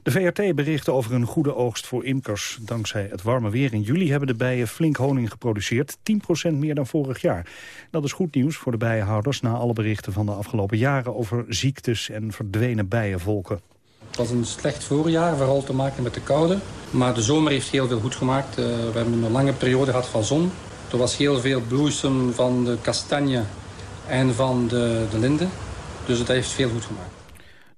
De VRT berichtte over een goede oogst voor imkers. Dankzij het warme weer in juli hebben de bijen flink honing geproduceerd. 10% meer dan vorig jaar. Dat is goed nieuws voor de bijenhouders... na alle berichten van de afgelopen jaren over ziektes en verdwenen bijenvolken. Het was een slecht voorjaar, vooral te maken met de koude. Maar de zomer heeft heel veel goed gemaakt. Uh, we hebben een lange periode gehad van zon. Er was heel veel bloesem van de kastanje en van de, de linde. Dus het heeft veel goed gemaakt.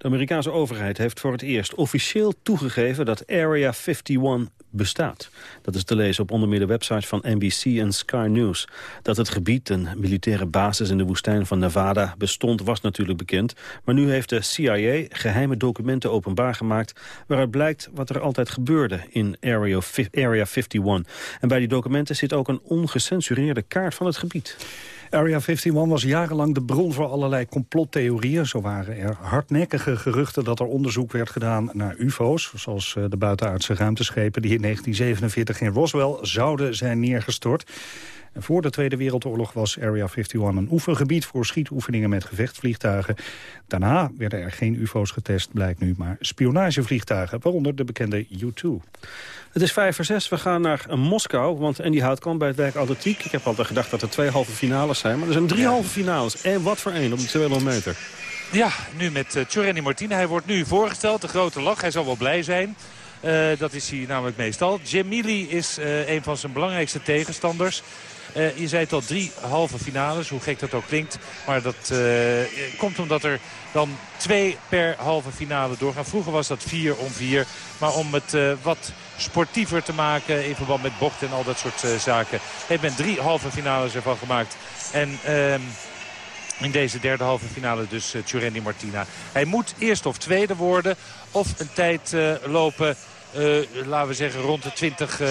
De Amerikaanse overheid heeft voor het eerst officieel toegegeven dat Area 51 bestaat. Dat is te lezen op onder meer de website van NBC en Sky News. Dat het gebied, een militaire basis in de woestijn van Nevada, bestond was natuurlijk bekend. Maar nu heeft de CIA geheime documenten openbaar gemaakt... waaruit blijkt wat er altijd gebeurde in Area, Area 51. En bij die documenten zit ook een ongecensureerde kaart van het gebied. Area 51 was jarenlang de bron voor allerlei complottheorieën. Zo waren er hardnekkige geruchten dat er onderzoek werd gedaan naar ufo's... zoals eh, de buitenaardse ruimteschepen die in 1947 in Roswell zouden zijn neergestort. En voor de Tweede Wereldoorlog was Area 51 een oefengebied voor schietoefeningen met gevechtsvliegtuigen. Daarna werden er geen ufo's getest, blijkt nu, maar spionagevliegtuigen, waaronder de bekende U-2. Het is vijf voor zes. We gaan naar Moskou, want Andy Houtkamp bij het werk Atletiek. Ik heb altijd gedacht dat er twee halve finales zijn, maar er zijn drie halve finales. En wat voor één op de 200 meter. Ja, nu met uh, Tjorenny Martina. Hij wordt nu voorgesteld, de grote lach. Hij zal wel blij zijn. Uh, dat is hij namelijk meestal. Jemili is uh, een van zijn belangrijkste tegenstanders. Uh, je zei het al, drie halve finales, hoe gek dat ook klinkt. Maar dat uh, komt omdat er dan twee per halve finale doorgaan. Vroeger was dat vier om vier. Maar om het uh, wat sportiever te maken in verband met bochten en al dat soort zaken... heeft men drie halve finales ervan gemaakt. En... ehm, in deze derde halve finale dus uh, Martina. Hij moet eerst of tweede worden of een tijd lopen uh, laten we zeggen rond de 20, uh,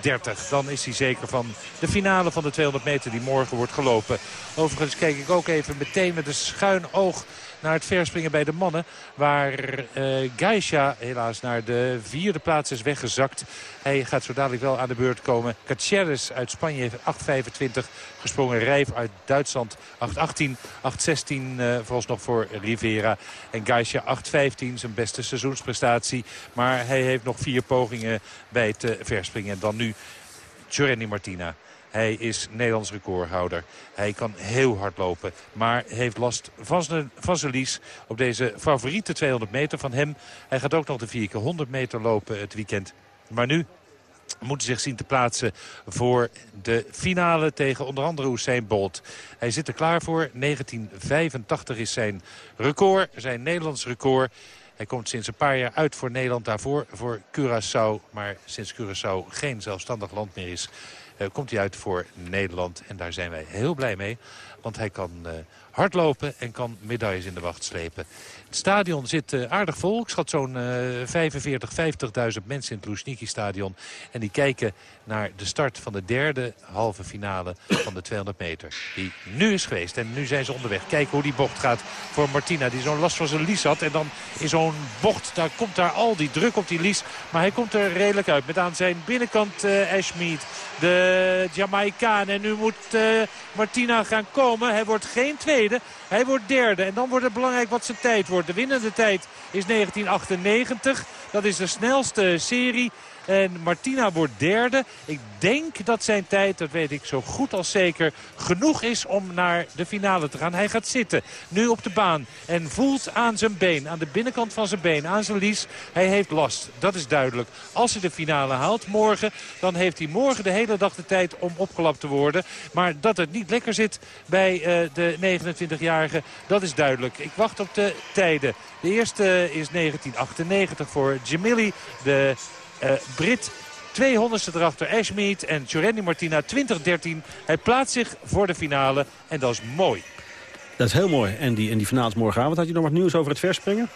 30. Dan is hij zeker van de finale van de 200 meter die morgen wordt gelopen. Overigens kijk ik ook even meteen met een schuin oog naar het verspringen bij de mannen. Waar uh, helaas naar de vierde plaats is weggezakt. Hij gaat zo dadelijk wel aan de beurt komen. Caceres uit Spanje heeft 8.25 gesprongen. Rijf uit Duitsland 8.18. 8.16 uh, vooralsnog voor Rivera. En Gaisha 8.15 zijn beste seizoensprestatie. Maar hij heeft nog vier pogingen bij het uh, verspringen. En dan nu Giovanni Martina. Hij is Nederlands recordhouder. Hij kan heel hard lopen, maar heeft last van zijn, van zijn lies op deze favoriete 200 meter van hem. Hij gaat ook nog de 4 keer 100 meter lopen het weekend. Maar nu moet zich zien te plaatsen voor de finale tegen onder andere Usain Bolt. Hij zit er klaar voor. 1985 is zijn record, zijn Nederlands record. Hij komt sinds een paar jaar uit voor Nederland daarvoor, voor Curaçao. Maar sinds Curaçao geen zelfstandig land meer is, komt hij uit voor Nederland. En daar zijn wij heel blij mee. Want hij kan uh, hardlopen en kan medailles in de wacht slepen. Het stadion zit uh, aardig vol. Ik schat zo'n uh, 45, 50.000 mensen in het Luzhniki-stadion. En die kijken naar de start van de derde halve finale van de 200 meter. Die nu is geweest. En nu zijn ze onderweg. Kijken hoe die bocht gaat voor Martina. Die zo'n last van zijn lies had. En dan in zo'n bocht, daar komt daar al die druk op die lies. Maar hij komt er redelijk uit. Met aan zijn binnenkant uh, Ashmead. De Jamaicaan. En nu moet Martina gaan komen. Hij wordt geen tweede. Hij wordt derde. En dan wordt het belangrijk wat zijn tijd wordt. De winnende tijd is 1998. Dat is de snelste serie. En Martina wordt derde. Ik denk dat zijn tijd, dat weet ik zo goed als zeker, genoeg is om naar de finale te gaan. Hij gaat zitten, nu op de baan. En voelt aan zijn been, aan de binnenkant van zijn been, aan zijn lies. Hij heeft last, dat is duidelijk. Als hij de finale haalt morgen, dan heeft hij morgen de hele dag de tijd om opgelapt te worden. Maar dat het niet lekker zit bij uh, de 29-jarige, dat is duidelijk. Ik wacht op de tijden. De eerste is 1998 voor Jamili, de uh, Brit 200ste erachter Ashmead en Tjorendi Martina 2013. Hij plaatst zich voor de finale en dat is mooi. Dat is heel mooi. En die, en die finale is morgenavond. Had je nog wat nieuws over het verspringen?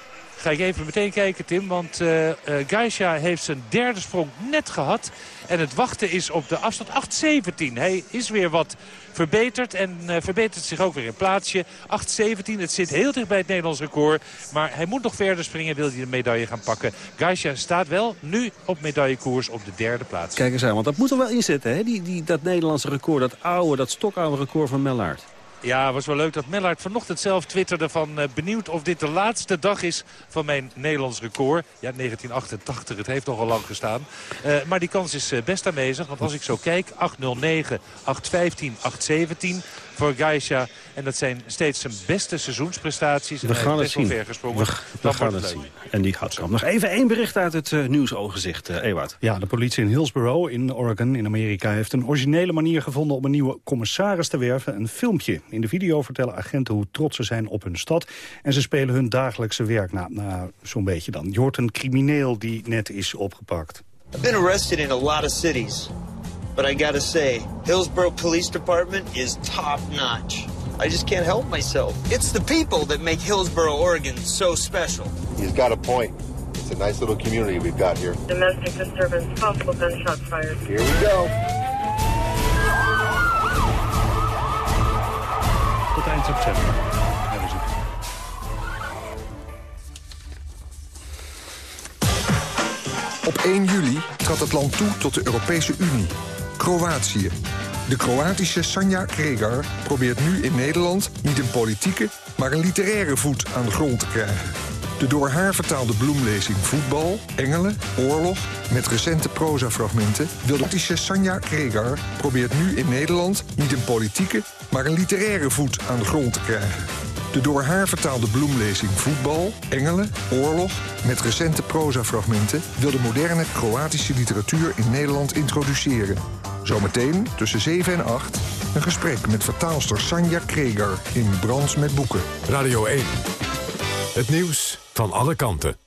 Ga ik even meteen kijken, Tim. Want uh, Geisha heeft zijn derde sprong net gehad. En het wachten is op de afstand 8.17. Hij is weer wat verbeterd en uh, verbetert zich ook weer in plaatsje. 8.17, het zit heel dicht bij het Nederlands record. Maar hij moet nog verder springen, wil hij de medaille gaan pakken. Geisha staat wel nu op medaillekoers op de derde plaats. Kijk eens aan, want dat moet er wel in zitten, hè? Die, die, dat Nederlandse record, dat oude, dat stokoude record van Mellaert. Ja, was wel leuk dat Mellard vanochtend zelf twitterde van uh, benieuwd of dit de laatste dag is van mijn Nederlands record. Ja, 1988, het heeft nogal lang gestaan. Uh, maar die kans is uh, best aanwezig, want als ik zo kijk, 809, 815, 817 voor Geisha. En dat zijn steeds zijn beste seizoensprestaties. We gaan het zien. Ver gesprongen. We, we gaan het zien. En die gaat Nog even één bericht uit het uh, nieuwsoverzicht, uh, Ewout. Ja, de politie in Hillsborough in Oregon in Amerika... heeft een originele manier gevonden om een nieuwe commissaris te werven. Een filmpje. In de video vertellen agenten hoe trots ze zijn op hun stad. En ze spelen hun dagelijkse werk na. Nou, zo'n beetje dan. Je hoort een crimineel die net is opgepakt. I've been arrested in a lot of cities. But I gotta say, Hillsborough Police Department is top notch. I just can't help myself. It's the people that make Hillsborough, Oregon so special. He's got a point. It's a nice little community we've got here. Domestic disturbance, possible gunshots fired. Here we go. in september. Hebben ze. Op 1 juli trad het land toe tot de Europese Unie. Kroatië. De Kroatische Sanja Kregar probeert nu in Nederland niet een politieke, maar een literaire voet aan de grond te krijgen. De door haar vertaalde bloemlezing Voetbal, Engelen, Oorlog... met recente prosafragmenten wil de Sanja Kregar probeert nu in Nederland niet een politieke, maar een literaire voet aan de grond te krijgen. De door haar vertaalde bloemlezing Voetbal, Engelen, Oorlog... met recente prosafragmenten wil de moderne Kroatische literatuur in Nederland introduceren. Zometeen tussen 7 en 8 een gesprek met vertaalster Sanja Kregar in Brands met Boeken. Radio 1. Het nieuws van alle kanten.